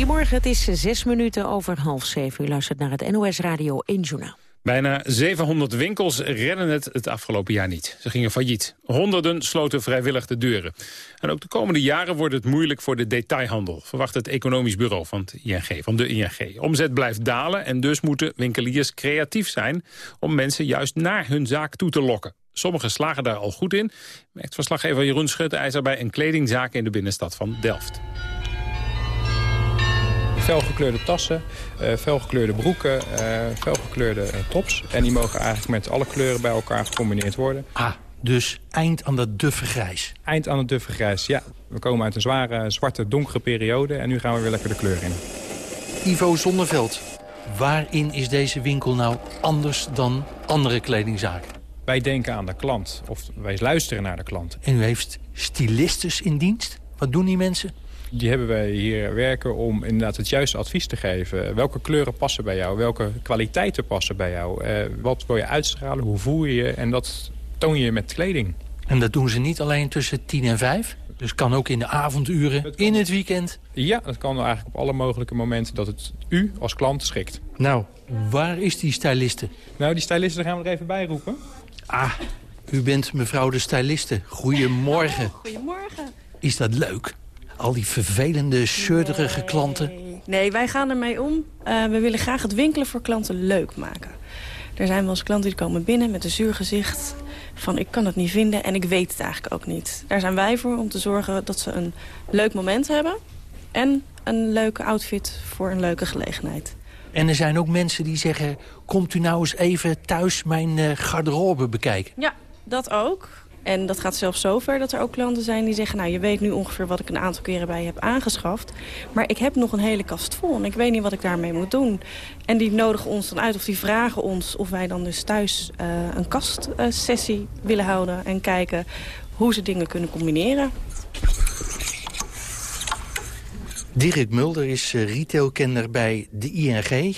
Goedemorgen, het is zes minuten over half zeven. U luistert naar het NOS Radio 1 Journaal. Bijna 700 winkels redden het het afgelopen jaar niet. Ze gingen failliet. Honderden sloten vrijwillig de deuren. En ook de komende jaren wordt het moeilijk voor de detailhandel... verwacht het economisch bureau van, ING, de ING. Omzet blijft dalen en dus moeten winkeliers creatief zijn... om mensen juist naar hun zaak toe te lokken. Sommigen slagen daar al goed in, merkt verslaggever Jeroen Schutteijzer... bij een kledingzaak in de binnenstad van Delft. Felgekleurde tassen, eh, felgekleurde broeken, eh, felgekleurde eh, tops. En die mogen eigenlijk met alle kleuren bij elkaar gecombineerd worden. Ah, dus eind aan dat duffe grijs. Eind aan het duffe grijs, ja. We komen uit een zware, zwarte, donkere periode en nu gaan we weer lekker de kleur in. Ivo Zonneveld, waarin is deze winkel nou anders dan andere kledingzaken? Wij denken aan de klant, of wij luisteren naar de klant. En u heeft stylistes in dienst? Wat doen die mensen? Die hebben wij hier werken om inderdaad het juiste advies te geven. Welke kleuren passen bij jou? Welke kwaliteiten passen bij jou? Eh, wat wil je uitstralen? Hoe voel je je? En dat toon je met kleding. En dat doen ze niet alleen tussen 10 en 5? Dus kan ook in de avonduren, in het weekend? Ja, dat kan eigenlijk op alle mogelijke momenten dat het u als klant schikt. Nou, waar is die styliste? Nou, die styliste gaan we er even bij roepen. Ah, u bent mevrouw de styliste. Goedemorgen. Goedemorgen. Is dat leuk? Al die vervelende, zeurderige klanten. Nee, wij gaan ermee om. Eh, we willen graag het winkelen voor klanten leuk maken. Er zijn wel eens klanten die komen binnen met een zuur gezicht... van ik kan het niet vinden en ik weet het eigenlijk ook niet. Daar zijn wij voor om te zorgen dat ze een leuk moment hebben... en een leuke outfit voor een leuke gelegenheid. En er zijn ook mensen die zeggen... komt u nou eens even thuis mijn eh, garderobe bekijken? Ja, dat ook. En dat gaat zelfs zover dat er ook klanten zijn die zeggen... nou, je weet nu ongeveer wat ik een aantal keren bij je heb aangeschaft... maar ik heb nog een hele kast vol en ik weet niet wat ik daarmee moet doen. En die nodigen ons dan uit of die vragen ons of wij dan dus thuis eh, een kastsessie willen houden... en kijken hoe ze dingen kunnen combineren. Dirk Mulder is eh, retailkenner bij de ING.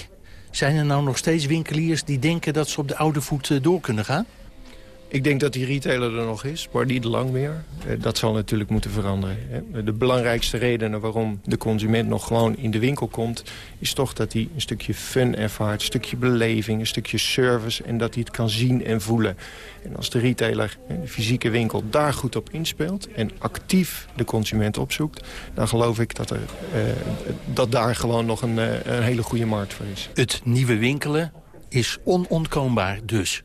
Zijn er nou nog steeds winkeliers die denken dat ze op de oude voet eh, door kunnen gaan? Ik denk dat die retailer er nog is, maar niet lang meer. Eh, Dat zal natuurlijk moeten veranderen. hè. De belangrijkste redenen waarom de consument nog gewoon in de winkel komt... is toch dat hij een stukje fun ervaart, een stukje beleving, een stukje service... en dat hij het kan zien en voelen. En als de retailer, de fysieke winkel, daar goed op inspeelt... en actief de consument opzoekt... dan geloof ik dat, er, eh, dat daar gewoon nog eh, een hele goede markt voor is. Het nieuwe winkelen is onontkoombaar dus.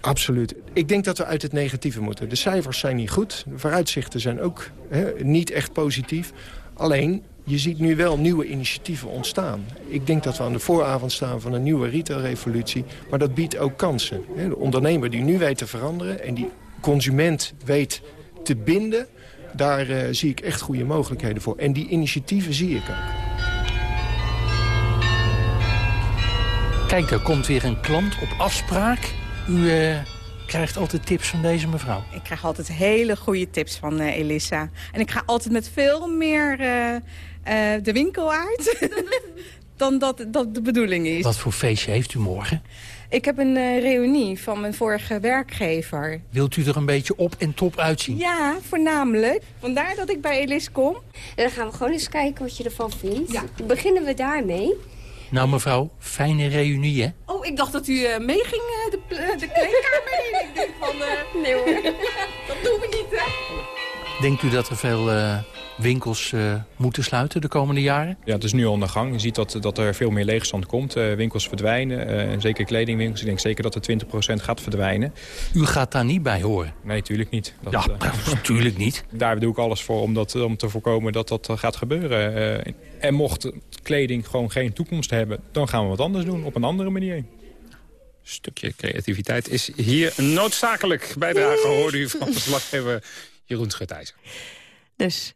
Absoluut. Ik denk dat we uit het negatieve moeten. De cijfers zijn niet goed. De vooruitzichten zijn ook hè, niet echt positief. Alleen, je ziet nu wel nieuwe initiatieven ontstaan. Ik denk dat we aan de vooravond staan van een nieuwe retailrevolutie. Maar dat biedt ook kansen. De ondernemer die nu weet te veranderen... en die consument weet te binden... daar eh, zie ik echt goede mogelijkheden voor. En die initiatieven zie ik ook. Kijk, daar komt weer een klant op afspraak. U eh, krijgt altijd tips van deze mevrouw. Ik krijg altijd hele goede tips van eh, Elissa. En ik ga altijd met veel meer eh, eh, de winkel uit dan dat, dat de bedoeling is. Wat voor feestje heeft u morgen? Ik heb een eh, reunie van mijn vorige werkgever. Wilt u er een beetje op en top uitzien? Ja, voornamelijk. Vandaar dat ik bij Elis kom. En dan gaan we gewoon eens kijken wat je ervan vindt. Beginnen we daarmee. Nou mevrouw, fijne reunie hè? Oh, ik dacht dat u eh, meeging eh, de, pl- de kleedkamer in. Ik denk van... eh, nee hoor, dat doen we niet hè. Denkt u dat er veel eh, winkels eh, moeten sluiten de komende jaren? Ja, het is nu al aan de gang. Je ziet dat, dat er veel meer leegstand komt. Eh, winkels verdwijnen, eh, en zeker kledingwinkels. Ik denk zeker dat er 20% gaat verdwijnen. U gaat daar niet bij horen? Nee, natuurlijk niet. Dat, Ja, natuurlijk niet. Daar doe ik alles voor om, dat, om te voorkomen dat dat gaat gebeuren. Eh, en mocht kleding gewoon geen toekomst hebben... dan gaan we wat anders doen, op een andere manier. stukje creativiteit is hier noodzakelijk. Bijdrage hoorde u van verslaggever Jeroen Schutijzer. Dus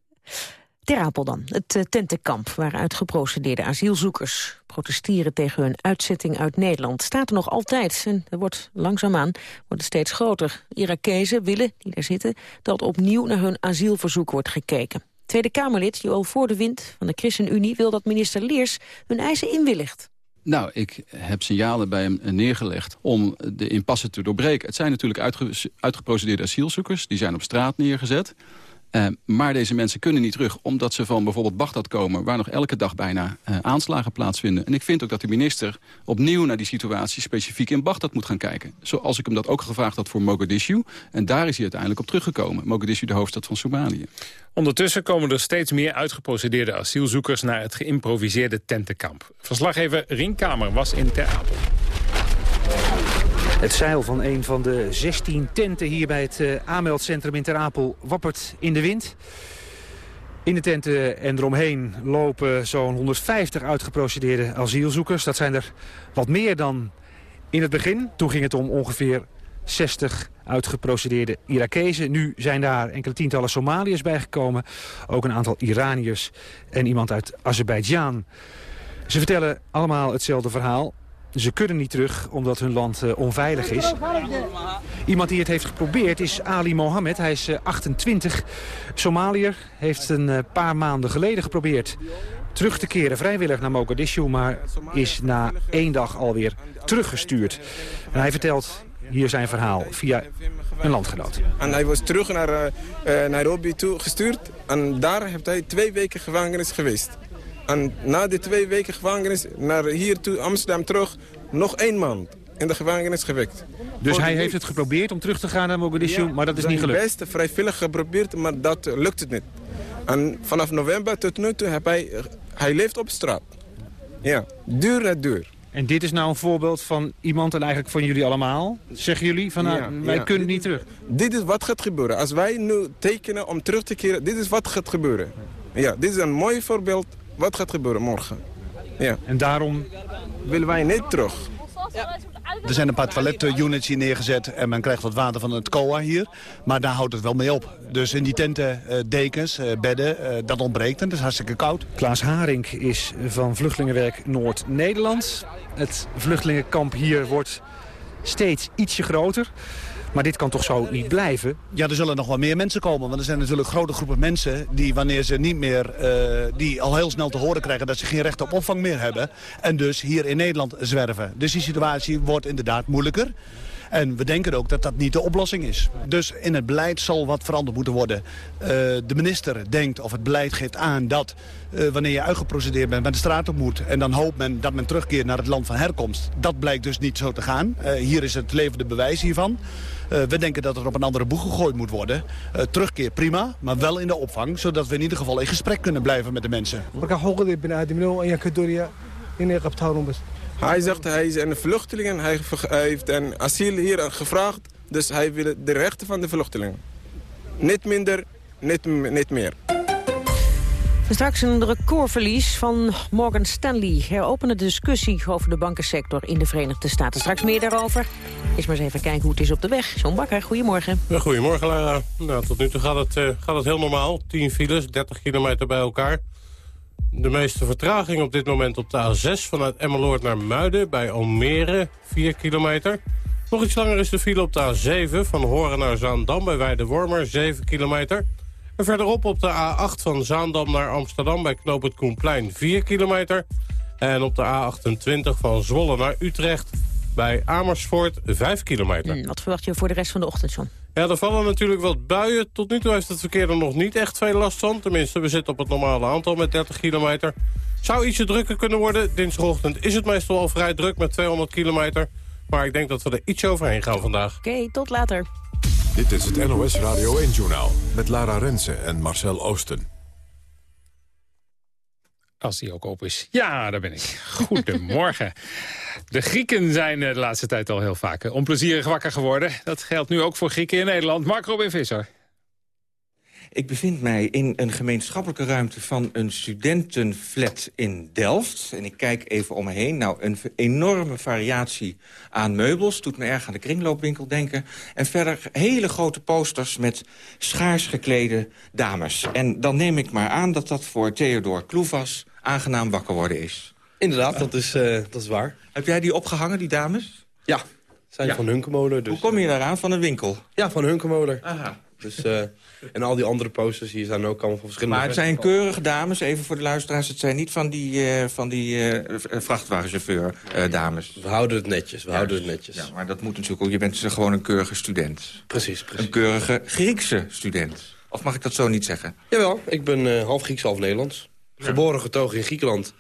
Ter Apel dan, het eh, tentenkamp waaruit geprocedeerde asielzoekers protesteren tegen hun uitzetting uit Nederland. Staat er nog altijd en er wordt langzaamaan wordt steeds groter. Irakezen willen, die daar zitten, dat opnieuw naar hun asielverzoek wordt gekeken. Tweede Kamerlid Joël Voordewind van de ChristenUnie wil dat minister Leers hun eisen inwilligt. Nou, ik heb signalen bij hem neergelegd om de impasse te doorbreken. Het zijn natuurlijk uitge uitgeprocedeerde asielzoekers. Die zijn op straat neergezet. Uh, maar deze mensen kunnen niet terug omdat ze van bijvoorbeeld Bagdad komen... waar nog elke dag bijna uh, aanslagen plaatsvinden. En ik vind ook dat de minister opnieuw naar die situatie... specifiek in Bagdad moet gaan kijken. Zoals ik hem dat ook gevraagd had voor Mogadishu. En daar is hij uiteindelijk op teruggekomen. Mogadishu, de hoofdstad van Somalië. Ondertussen komen er steeds meer uitgeprocedeerde asielzoekers... naar het geïmproviseerde tentenkamp. Verslaggever Ringkamer was in Ter Apel. Het zeil van een van de 16 tenten hier bij het uh, aanmeldcentrum in Ter Apel wappert in de wind. In de tenten en eromheen lopen zo'n 150 uitgeprocedeerde asielzoekers. Dat zijn er wat meer dan in het begin. Toen ging het om ongeveer 60 uitgeprocedeerde Irakezen. Nu zijn daar enkele tientallen Somaliërs bijgekomen. Ook een aantal Iraniërs en iemand uit Azerbeidzjan. Ze vertellen allemaal hetzelfde verhaal. Ze kunnen niet terug omdat hun land uh, onveilig is. Iemand die het heeft geprobeerd is Ali Mohammed. Hij is uh, 28. Somaliër heeft een uh, paar maanden geleden geprobeerd terug te keren vrijwillig naar Mogadishu... maar is na één dag alweer teruggestuurd. En hij vertelt hier zijn verhaal via een landgenoot. En hij was terug naar Nairobi toe gestuurd. En daar heeft hij twee weken gevangenis geweest. En na die twee weken gevangenis naar hier toe Amsterdam terug... nog één maand in de gevangenis gewekt. Dus hij heeft het geprobeerd om terug te gaan naar Mogadishu, ja, maar dat is niet gelukt? best vrijwillig geprobeerd, maar dat lukt het niet. En vanaf november tot nu toe heb hij... Hij leeft op straat. Ja, duur na duur. En dit is nou een voorbeeld van iemand en eigenlijk van jullie allemaal? Zeggen jullie van nou, ja, wij ja. kunnen niet terug? Dit is wat gaat gebeuren. Als wij nu tekenen om terug te keren, dit is wat gaat gebeuren. Ja, dit is een mooi voorbeeld wat gaat gebeuren morgen. Ja. En daarom willen wij niet terug. Ja. Er zijn een paar toiletunits hier neergezet en men krijgt wat water van het COA hier. Maar daar houdt het wel mee op. Dus in die tenten, uh, dekens, uh, bedden, uh, dat ontbreekt en het is hartstikke koud. Klaas Haring is van Vluchtelingenwerk Noord-Nederland. Het vluchtelingenkamp hier wordt steeds ietsje groter. Maar dit kan toch zo niet blijven? Ja, er zullen nog wel meer mensen komen. Want er zijn natuurlijk grote groepen mensen die wanneer ze niet meer... Uh, die al heel snel te horen krijgen dat ze geen recht op opvang meer hebben. En dus hier in Nederland zwerven. Dus die situatie wordt inderdaad moeilijker. En we denken ook dat dat niet de oplossing is. Dus in het beleid zal wat veranderd moeten worden. Uh, de minister denkt of het beleid geeft aan dat uh, wanneer je uitgeprocedeerd bent met de straat op moet... en dan hoopt men dat men terugkeert naar het land van herkomst. Dat blijkt dus niet zo te gaan. Hier is het levende bewijs hiervan. Uh, we denken dat er op een andere boeg gegooid moet worden. Uh, terugkeer prima, maar wel in de opvang... zodat we in ieder geval in gesprek kunnen blijven met de mensen. Hij zegt hij is een vluchteling en hij heeft een asiel hier gevraagd. Dus hij wil de rechten van de vluchtelingen. Niet minder, niet, niet meer. Straks een recordverlies van Morgan Stanley. Heropenen de discussie over de bankensector in de Verenigde Staten. Straks meer daarover. Eens maar eens even kijken hoe het is op de weg. John Bakker, goedemorgen. Goedemorgen, Lara. Nou, tot nu toe gaat het, uh, gaat het heel normaal. 10 files, 30 kilometer bij elkaar. De meeste vertraging op dit moment op de A6 vanuit Emmeloord naar Muiden... bij Almere, 4 kilometer. Nog iets langer is de file op de A7 van Horen naar Zaandam bij Weidewormer, 7 kilometer... En verderop op de A8 van Zaandam naar Amsterdam bij knoop het Koenplein 4 kilometer. En op de A28 van Zwolle naar Utrecht bij Amersfoort 5 kilometer. Hm, wat verwacht je voor de rest van de ochtend, John? Ja, er vallen natuurlijk wat buien. Tot nu toe heeft het verkeer er nog niet echt veel last van. Tenminste, we zitten op het normale aantal met 30 kilometer. Zou ietsje drukker kunnen worden. Dinsdagochtend is het meestal al vrij druk met 200 kilometer. Maar ik denk dat we er iets overheen gaan vandaag. Oké, tot later. Dit is het NOS Radio 1-journaal met Lara Rensen en Marcel Oosten. Als die ook open is. Ja, daar ben ik. Goedemorgen. De Grieken zijn eh, de laatste tijd al heel vaak eh, onplezierig wakker geworden. Dat geldt nu ook voor Grieken in Nederland. Mark Robin Visser. Ik bevind mij in een gemeenschappelijke ruimte van een studentenflat in Delft. En ik kijk even om me heen. Nou, een enorme variatie aan meubels. Doet me erg aan de kringloopwinkel denken. En verder hele grote posters met schaars geklede dames. En dan neem ik maar aan dat dat voor Theodor Kloevas aangenaam wakker worden is. Inderdaad, dat is, eh, dat is waar. Heb jij die opgehangen, die dames? Ja, zijn Ja. van Hunkemolen. Dus, Hoe kom je daaraan? Van een winkel? Ja, van Hunkemolen. Aha. Dus, eh, en al die andere posters hier zijn ook allemaal van verschillende... Maar het zijn keurige dames, even voor de luisteraars. Het zijn niet van die, eh, van die eh, eh, vrachtwagenchauffeur dames. We houden het netjes, we houden het netjes. Ja, maar dat moet natuurlijk ook. Je bent dus gewoon een keurige student. Precies, precies. Een keurige Griekse student. Of mag ik dat zo niet zeggen? Jawel, ik ben half Grieks, half Nederlands. Geboren, getogen in Griekenland.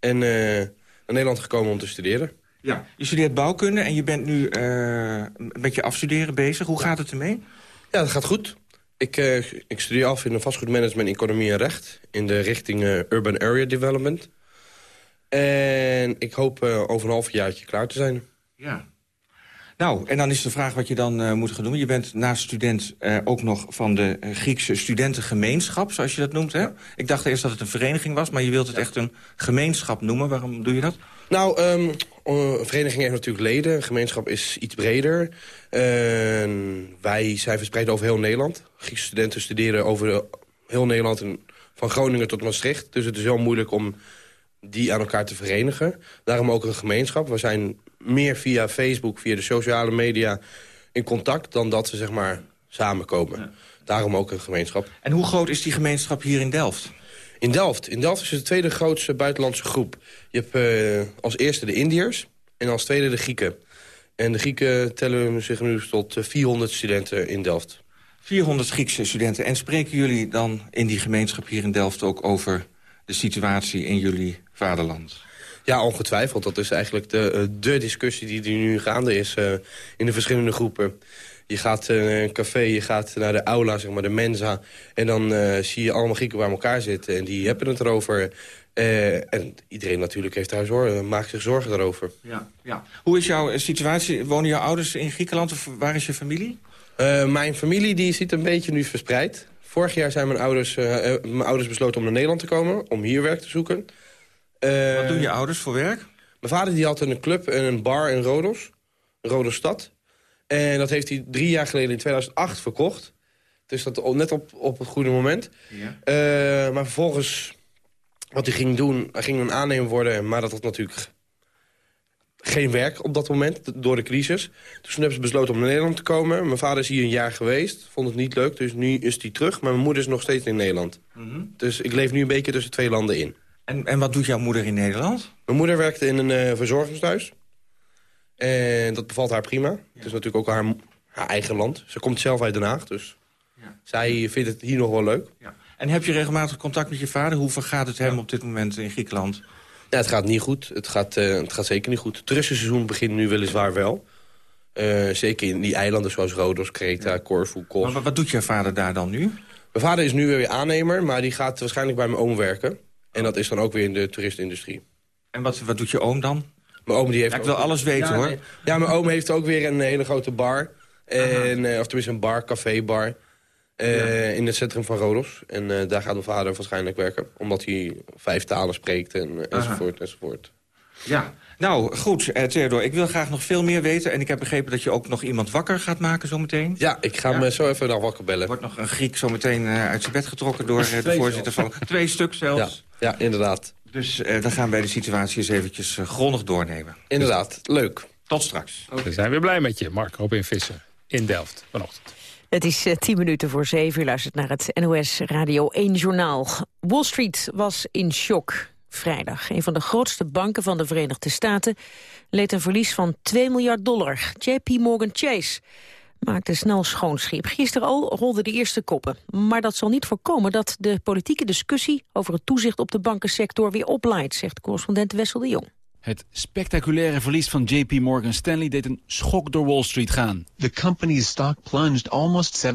En naar Nederland gekomen om te studeren. Ja. Je studeert bouwkunde en je bent nu met je afstuderen bezig. Hoe gaat het ermee? Ja, dat gaat goed. Ik, eh, ik studeer af in een vastgoedmanagement, economie en recht. In de richting eh, Urban Area Development. En ik hoop eh, over een half jaartje klaar te zijn. Ja. Nou, en dan is de vraag wat je dan moet gaan doen. Je bent naast student ook nog van de Griekse studentengemeenschap, zoals je dat noemt. Hè? Ik dacht eerst dat het een vereniging was, maar je wilt het echt een gemeenschap noemen. Waarom doe je dat? Nou, ehm, een vereniging heeft natuurlijk leden. Een gemeenschap is iets breder. Wij zijn verspreid over heel Nederland. Griekse studenten studeren over heel Nederland, en van Groningen tot Maastricht. Dus het is heel moeilijk om die aan elkaar te verenigen. Daarom ook een gemeenschap. We zijn meer via Facebook, via de sociale media in contact... dan dat we zeg maar samenkomen. Daarom ook een gemeenschap. En hoe groot is die gemeenschap hier in Delft? In Delft. In Delft is het de tweede grootste buitenlandse groep. Je hebt eh, als eerste de Indiërs en als tweede de Grieken. En de Grieken tellen zich nu tot eh, 400 studenten in Delft. 400 Griekse studenten. En spreken jullie dan in die gemeenschap hier in Delft ook over de situatie in jullie vaderland? Ja, ongetwijfeld. Dat is eigenlijk de, eh, de discussie die, die nu gaande is eh, in de verschillende groepen. Je gaat eh, naar een café, je gaat naar de aula, zeg maar, de mensa. En dan eh, zie je allemaal Grieken bij elkaar zitten. En die hebben het erover. Eh, en iedereen natuurlijk heeft daar zorgen, maakt zich zorgen daarover. Ja, ja. Hoe is jouw situatie? Wonen jouw ouders in Griekenland of waar is je familie? Mijn familie die zit een beetje nu verspreid. Vorig jaar zijn mijn ouders, mijn ouders besloten om naar Nederland te komen. Om hier werk te zoeken. Wat doen je ouders voor werk? Mijn vader die had een club en een bar in Rodos. Rodos stad. En dat heeft hij drie jaar geleden in 2008 verkocht. Dus dat net op, op het goede moment. Ja. Eh, maar vervolgens, wat hij ging doen, hij ging een aannemer worden. Maar dat had natuurlijk geen werk op dat moment, door de crisis. Dus toen hebben ze besloten om naar Nederland te komen. Mijn vader is hier een jaar geweest, vond het niet leuk. Dus nu is hij terug, maar mijn moeder is nog steeds in Nederland. Dus ik leef nu een beetje tussen twee landen in. En, en wat doet jouw moeder in Nederland? Mijn moeder werkte in een eh, verzorgingshuis. En dat bevalt haar prima. Het is natuurlijk ook haar, haar eigen land. Ze komt zelf uit Den Haag, dus zij vindt het hier nog wel leuk. En heb je regelmatig contact met je vader? Hoe vergaat het hem op dit moment in Griekenland? Ja, het gaat niet goed. Het gaat, eh, het gaat zeker niet goed. Het toeristenseizoen begint nu weliswaar wel. Eh, zeker in die eilanden zoals Rodos, Kreta, Corfu, Kos. Maar wat- wat doet jouw vader daar dan nu? Mijn vader is nu weer aannemer, maar die gaat waarschijnlijk bij mijn oom werken. En dat is dan ook weer in de toeristenindustrie. En wat, wat doet je oom dan? Mijn oom die heeft Ja, ik wil alles weten, Ja, hoor. nee. Ja, mijn oom heeft ook weer een hele grote bar. En, eh, of tenminste een bar, café-bar. eh, In het centrum van Rodos. En eh, daar gaat mijn vader waarschijnlijk werken. Omdat hij vijf talen spreekt en, enzovoort enzovoort. Ja, nou goed, eh, Theodor, ik wil graag nog veel meer weten. En ik heb begrepen dat je ook nog iemand wakker gaat maken zometeen. Ja, ik ga hem eh, zo even naar wakker bellen. Wordt nog een Griek zometeen eh, uit zijn bed getrokken door de voorzitter van... Twee stuk zelfs. Ja, ja inderdaad. Dus eh, dan gaan wij de situatie eens eventjes eh, grondig doornemen. Inderdaad, leuk. Tot straks. We zijn weer blij met je, Mark Robin Visser. In Delft vanochtend. Het is eh, tien minuten voor zeven. U luistert naar het NOS Radio 1 Journaal. Wall Street was in shock. vrijdag. Een van de grootste banken van de Verenigde Staten leed een verlies van 2 miljard dollar. JP Morgan Chase maakte snel schoon schip. Gisteren al rolden de eerste koppen. Maar dat zal niet voorkomen dat de politieke discussie over het toezicht op de bankensector weer oplaait, zegt correspondent Wessel de Jong. Het spectaculaire verlies van JP Morgan Stanley deed een schok door Wall Street gaan. The company's stock plunged almost 7%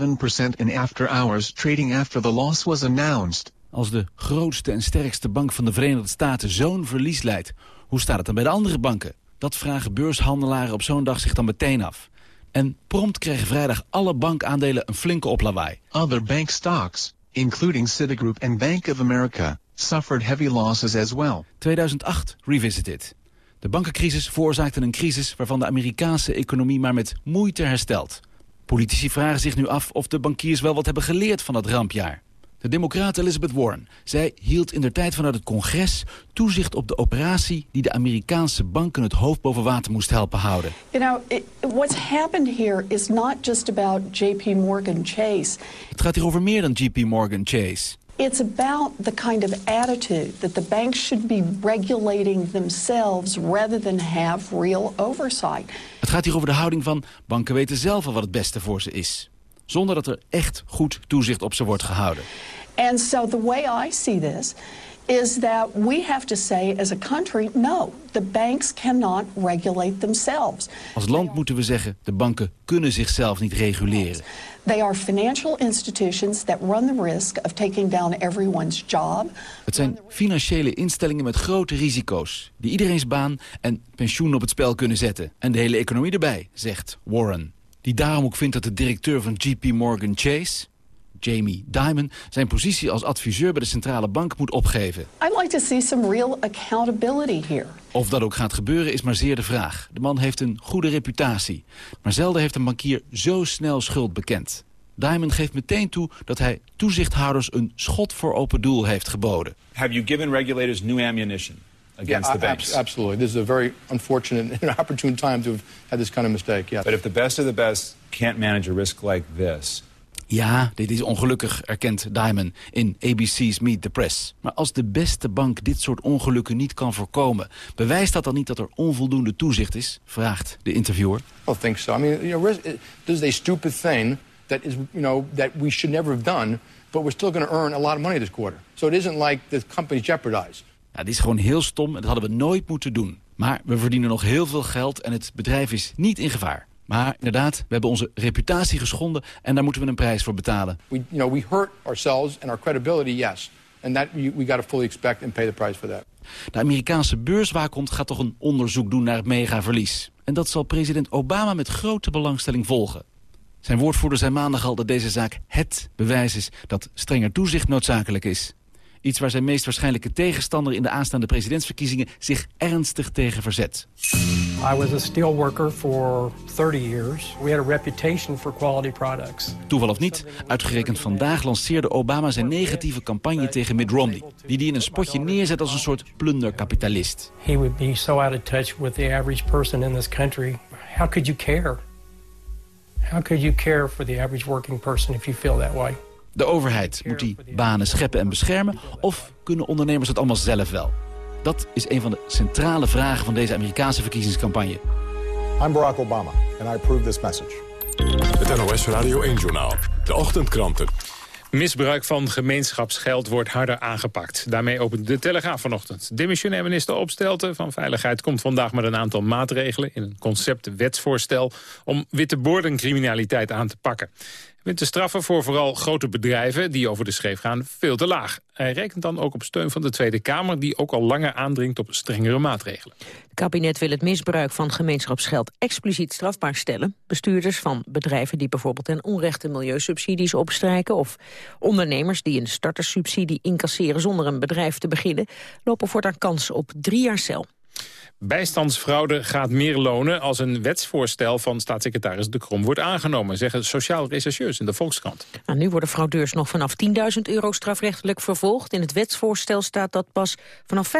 in after hours trading after the loss was announced. Als de grootste en sterkste bank van de Verenigde Staten zo'n verlies leidt, hoe staat het dan bij de andere banken? Dat vragen beurshandelaren op zo'n dag zich dan meteen af. En prompt kregen vrijdag alle bankaandelen een flinke oplawaai. Other bank stocks, including Citigroup and Bank of America, suffered heavy losses as well. 2008 Revisited. De bankencrisis veroorzaakte een crisis waarvan de Amerikaanse economie maar met moeite herstelt. Politici vragen zich nu af of de bankiers wel wat hebben geleerd van dat rampjaar. De democraat Elizabeth Warren. Zij hield in de tijd vanuit het congres toezicht op de operatie... die de Amerikaanse banken het hoofd boven water moest helpen houden. You know, it, what's happened here is not just about JP Morgan Chase. Het gaat hier over meer dan JP Morgan Chase. It's about the kind of attitude that the banks should be regulating themselves rather than have real oversight. Het gaat hier over de houding van banken weten zelf al wat het beste voor ze is. Zonder dat er echt goed toezicht op ze wordt gehouden. And so the way I see this is that we have to say as a country, no, the banks cannot regulate themselves. Als land moeten we zeggen, de banken kunnen zichzelf niet reguleren. They are financial institutions that run the risk of taking down everyone's job. Het zijn financiële instellingen met grote risico's... die iedereen's baan en pensioen op het spel kunnen zetten. En de hele economie erbij, zegt Warren. Die daarom ook vindt dat de directeur van JP Morgan Chase... Jamie Dimon zijn positie als adviseur bij de centrale bank moet opgeven. I'd like to see some real accountability here. Of dat ook gaat gebeuren is maar zeer de vraag. De man heeft een goede reputatie. Maar zelden heeft een bankier zo snel schuld bekend. Diamond geeft meteen toe dat hij toezichthouders een schot voor open doel heeft geboden. Have you given regulators new ammunition against yeah, the banks? absolutely. This is a very unfortunate and opportune time to have had this kind of mistake. Yeah. But if the best of the best can't manage a risk like this, ja, dit is ongelukkig, erkent Diamond in ABC's Meet the Press. Maar als de beste bank dit soort ongelukken niet kan voorkomen... bewijst dat dan niet dat er onvoldoende toezicht is? Vraagt de interviewer. I think so. I mean, you know, this is a stupid thing that is, you know, that we should never have done... but we're still going to earn a lot of money this quarter. So it isn't like the company's jeopardized. Ja, dit is gewoon heel stom en dat hadden we nooit moeten doen. Maar we verdienen nog heel veel geld en het bedrijf is niet in gevaar. Maar inderdaad, we hebben onze reputatie geschonden en daar moeten we een prijs voor betalen. We, you know, we hurt ourselves and our credibility, yes. And that we, we got to fully expect and pay the price for that. De Amerikaanse beurswaakhond gaat toch een onderzoek doen naar het megaverlies. En dat zal president Obama met grote belangstelling volgen. Zijn woordvoerder zei maandag al dat deze zaak HET bewijs is dat strenger toezicht noodzakelijk is. Iets waar zijn meest waarschijnlijke tegenstander in de aanstaande presidentsverkiezingen zich ernstig tegen verzet. I was a steel worker for 30 years. We had a reputation for quality products. Toeval of niet, uitgerekend vandaag lanceerde Obama zijn negatieve campagne tegen Mitt Romney, die die in een spotje neerzet als een soort plunderkapitalist. He would be so out of touch with the average person in this country. How could you care? How could you care for the average working person if you feel that way? De overheid moet die banen scheppen en beschermen... of kunnen ondernemers het allemaal zelf wel? Dat is een van de centrale vragen van deze Amerikaanse verkiezingscampagne. I'm Barack Obama and I approve this message. Het NOS Radio 1-journaal. De ochtendkranten. Misbruik van gemeenschapsgeld wordt harder aangepakt. Daarmee opent de Telegraaf vanochtend. Demissionair minister Opstelten van Veiligheid komt vandaag met een aantal maatregelen... in een concept wetsvoorstel om witte bordencriminaliteit aan te pakken vindt de straffen voor vooral grote bedrijven die over de schreef gaan veel te laag. Hij rekent dan ook op steun van de Tweede Kamer die ook al langer aandringt op strengere maatregelen. Het kabinet wil het misbruik van gemeenschapsgeld expliciet strafbaar stellen. Bestuurders van bedrijven die bijvoorbeeld ten onrechte milieusubsidies opstrijken... of ondernemers die een startersubsidie incasseren zonder een bedrijf te beginnen... lopen voortaan kans op drie jaar cel. Bijstandsfraude gaat meer lonen als een wetsvoorstel van staatssecretaris De Krom wordt aangenomen, zeggen sociaal rechercheurs in de Volkskrant. Nou, nu worden fraudeurs nog vanaf 10.000 euro strafrechtelijk vervolgd. In het wetsvoorstel staat dat pas vanaf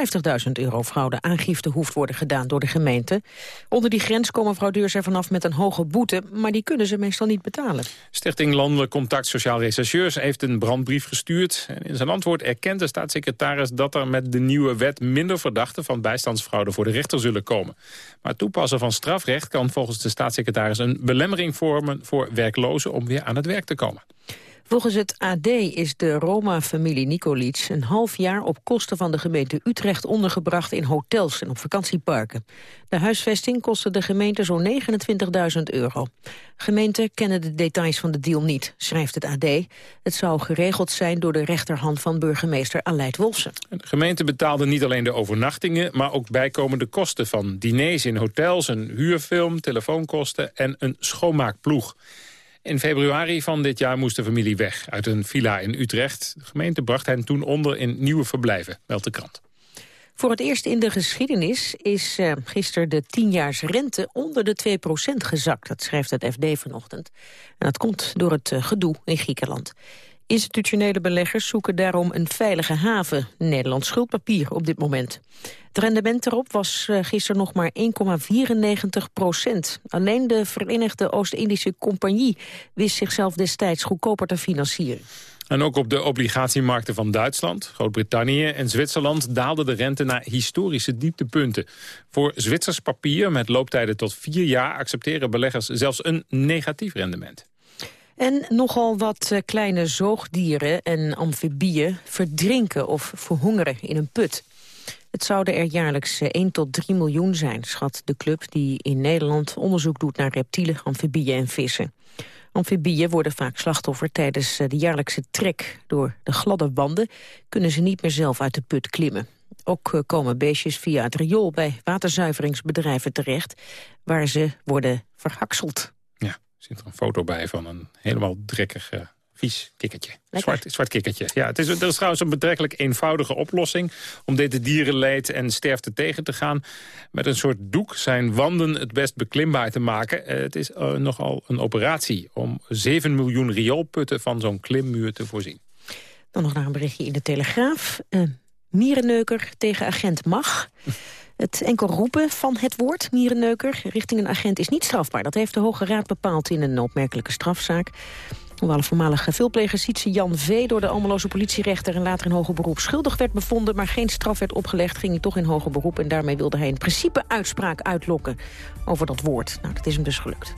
50.000 euro fraude aangifte hoeft worden gedaan door de gemeente. Onder die grens komen fraudeurs er vanaf met een hoge boete, maar die kunnen ze meestal niet betalen. Stichting Landelijk Contact Sociaal Rechercheurs heeft een brandbrief gestuurd. En in zijn antwoord erkent de staatssecretaris dat er met de nieuwe wet minder verdachten van bijstandsfraude voor de rechter zullen komen. Maar toepassen van strafrecht kan volgens de staatssecretaris een belemmering vormen voor werklozen om weer aan het werk te komen. Volgens het AD is de Roma-familie Nicolic een half jaar op kosten van de gemeente Utrecht ondergebracht in hotels en op vakantieparken. De huisvesting kostte de gemeente zo'n 29.000 euro. Gemeenten kennen de details van de deal niet, schrijft het AD. Het zou geregeld zijn door de rechterhand van burgemeester Aleid Wolfsen. De gemeente betaalde niet alleen de overnachtingen, maar ook bijkomende kosten van diners in hotels, een huurfilm, telefoonkosten en een schoonmaakploeg. In februari van dit jaar moest de familie weg uit een villa in Utrecht. De gemeente bracht hen toen onder in nieuwe verblijven, meldt de krant. Voor het eerst in de geschiedenis is uh, gisteren de tienjaarsrente onder de 2% gezakt. Dat schrijft het FD vanochtend. En dat komt door het uh, gedoe in Griekenland. Institutionele beleggers zoeken daarom een veilige haven. Nederlands schuldpapier op dit moment. Het rendement erop was uh, gisteren nog maar 1,94 procent. Alleen de Verenigde Oost-Indische Compagnie wist zichzelf destijds goedkoper te financieren. En ook op de obligatiemarkten van Duitsland, Groot-Brittannië en Zwitserland daalde de rente naar historische dieptepunten. Voor Zwitsers papier met looptijden tot vier jaar accepteren beleggers zelfs een negatief rendement. En nogal wat eh, kleine zoogdieren en amfibieën verdrinken of verhongeren in een put. Het zouden er jaarlijks 1 eh, tot 3 miljoen zijn, schat de club die in Nederland onderzoek doet naar reptielen, amfibieën en vissen. Amfibieën worden vaak slachtoffer tijdens eh, de jaarlijkse trek. Door de gladde wanden kunnen ze niet meer zelf uit de put klimmen. Ook komen beestjes via het riool bij waterzuiveringsbedrijven terecht... waar ze worden verhakseld zit er een foto bij van een helemaal drekkig uh, vies kikkertje. Zwart, zwart kikkertje. Ja, het is, er is trouwens een betrekkelijk eenvoudige oplossing... om deze dierenleed en sterfte tegen te gaan. Met een soort doek zijn wanden het best beklimbaar te maken. Uh, het is uh, nogal een operatie om 7 miljoen rioolputten... van zo'n klimmuur te voorzien. Dan nog naar een berichtje in de Telegraaf. mierenneuker tegen agent Mag... Het enkel roepen van het woord mierenneuker richting een agent is niet strafbaar. Dat heeft de Hoge Raad bepaald in een opmerkelijke strafzaak. Hoewel een voormalige veelpleger Sietse Jan V. door de Almeloze politierechter en later in hoger beroep schuldig werd bevonden, maar geen straf werd opgelegd, ging hij toch in hoger beroep. En daarmee wilde hij in principe uitspraak uitlokken over dat woord. Nou, dat is hem dus gelukt.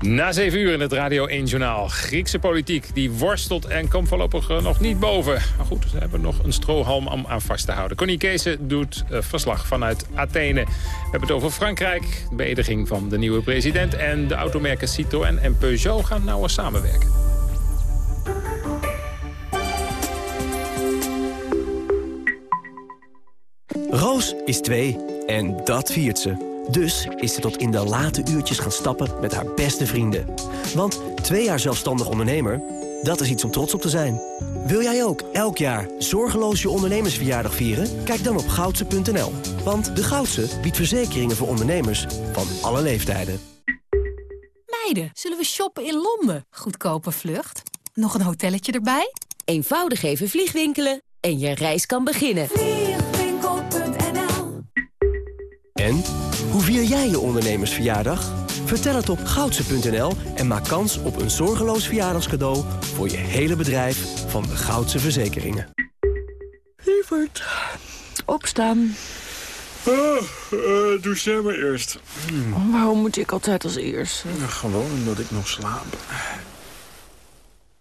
Na zeven uur in het Radio 1 Journaal. Griekse politiek die worstelt en komt voorlopig eh, nog niet boven. Maar goed, ze hebben nog een strohalm om aan vast te houden. Connie Kees doet uh, verslag vanuit Athene. We hebben het over Frankrijk, de beëdiging van de nieuwe president... en de automerken Citroën en Peugeot gaan nauwer samenwerken. Roos is twee en dat viert ze. Dus is ze tot in de late uurtjes gaan stappen met haar beste vrienden. Want twee jaar zelfstandig ondernemer, dat is iets om trots op te zijn. Wil jij ook elk jaar zorgeloos je ondernemersverjaardag vieren? Kijk dan op goudse.nl. Want de Goudse biedt verzekeringen voor ondernemers van alle leeftijden. Meiden, zullen we shoppen in Londen? Goedkope vlucht. Nog een hotelletje erbij? Eenvoudig even vliegwinkelen en je reis kan beginnen. Vliegwinkel.nl En... Hoe vier jij je ondernemersverjaardag? Vertel het op goudse.nl en maak kans op een zorgeloos verjaardagscadeau... voor je hele bedrijf van de Goudse Verzekeringen. Lieverd, opstaan. Oh, uh, doe jij maar eerst. Hmm. Waarom moet ik altijd als eerst? Ja, gewoon omdat ik nog slaap.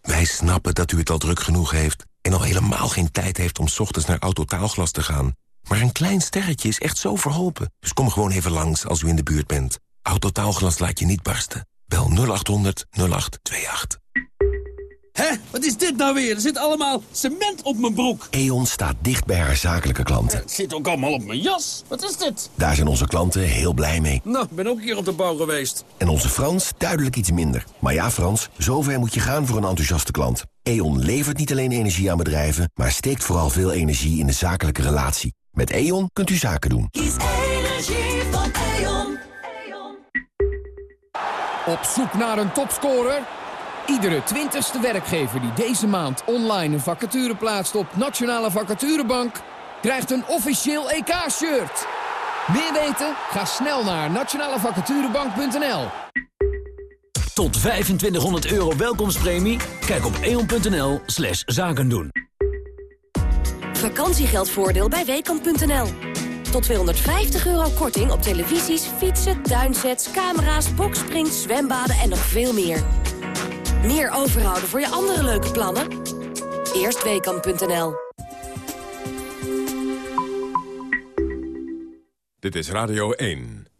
Wij snappen dat u het al druk genoeg heeft... en al helemaal geen tijd heeft om ochtends naar Autotaalglas te gaan... Maar een klein sterretje is echt zo verholpen. Dus kom gewoon even langs als u in de buurt bent. Autotaalglas laat je niet barsten. Bel 0800 0828. Hé, wat is dit nou weer? Er zit allemaal cement op mijn broek. E.ON staat dicht bij haar zakelijke klanten. Het zit ook allemaal op mijn jas. Wat is dit? Daar zijn onze klanten heel blij mee. Nou, ik ben ook hier op de bouw geweest. En onze Frans duidelijk iets minder. Maar ja, Frans, zover moet je gaan voor een enthousiaste klant. E.ON levert niet alleen energie aan bedrijven... maar steekt vooral veel energie in de zakelijke relatie. Met E.ON kunt u zaken doen. Kies energie van E.ON. Op zoek naar een topscorer? Iedere twintigste werkgever die deze maand online een vacature plaatst op Nationale Vacaturebank... krijgt een officieel EK-shirt. Meer weten? Ga snel naar nationalevacaturebank.nl. Tot 2500 euro welkomstpremie? Kijk op eon.nl slash zakendoen. Vakantiegeldvoordeel bij Weekamp.nl. Tot 250 euro korting op televisies, fietsen, tuinsets, camera's, boksprings, zwembaden en nog veel meer. Meer overhouden voor je andere leuke plannen? Eerst Weekamp.nl. Dit is Radio 1.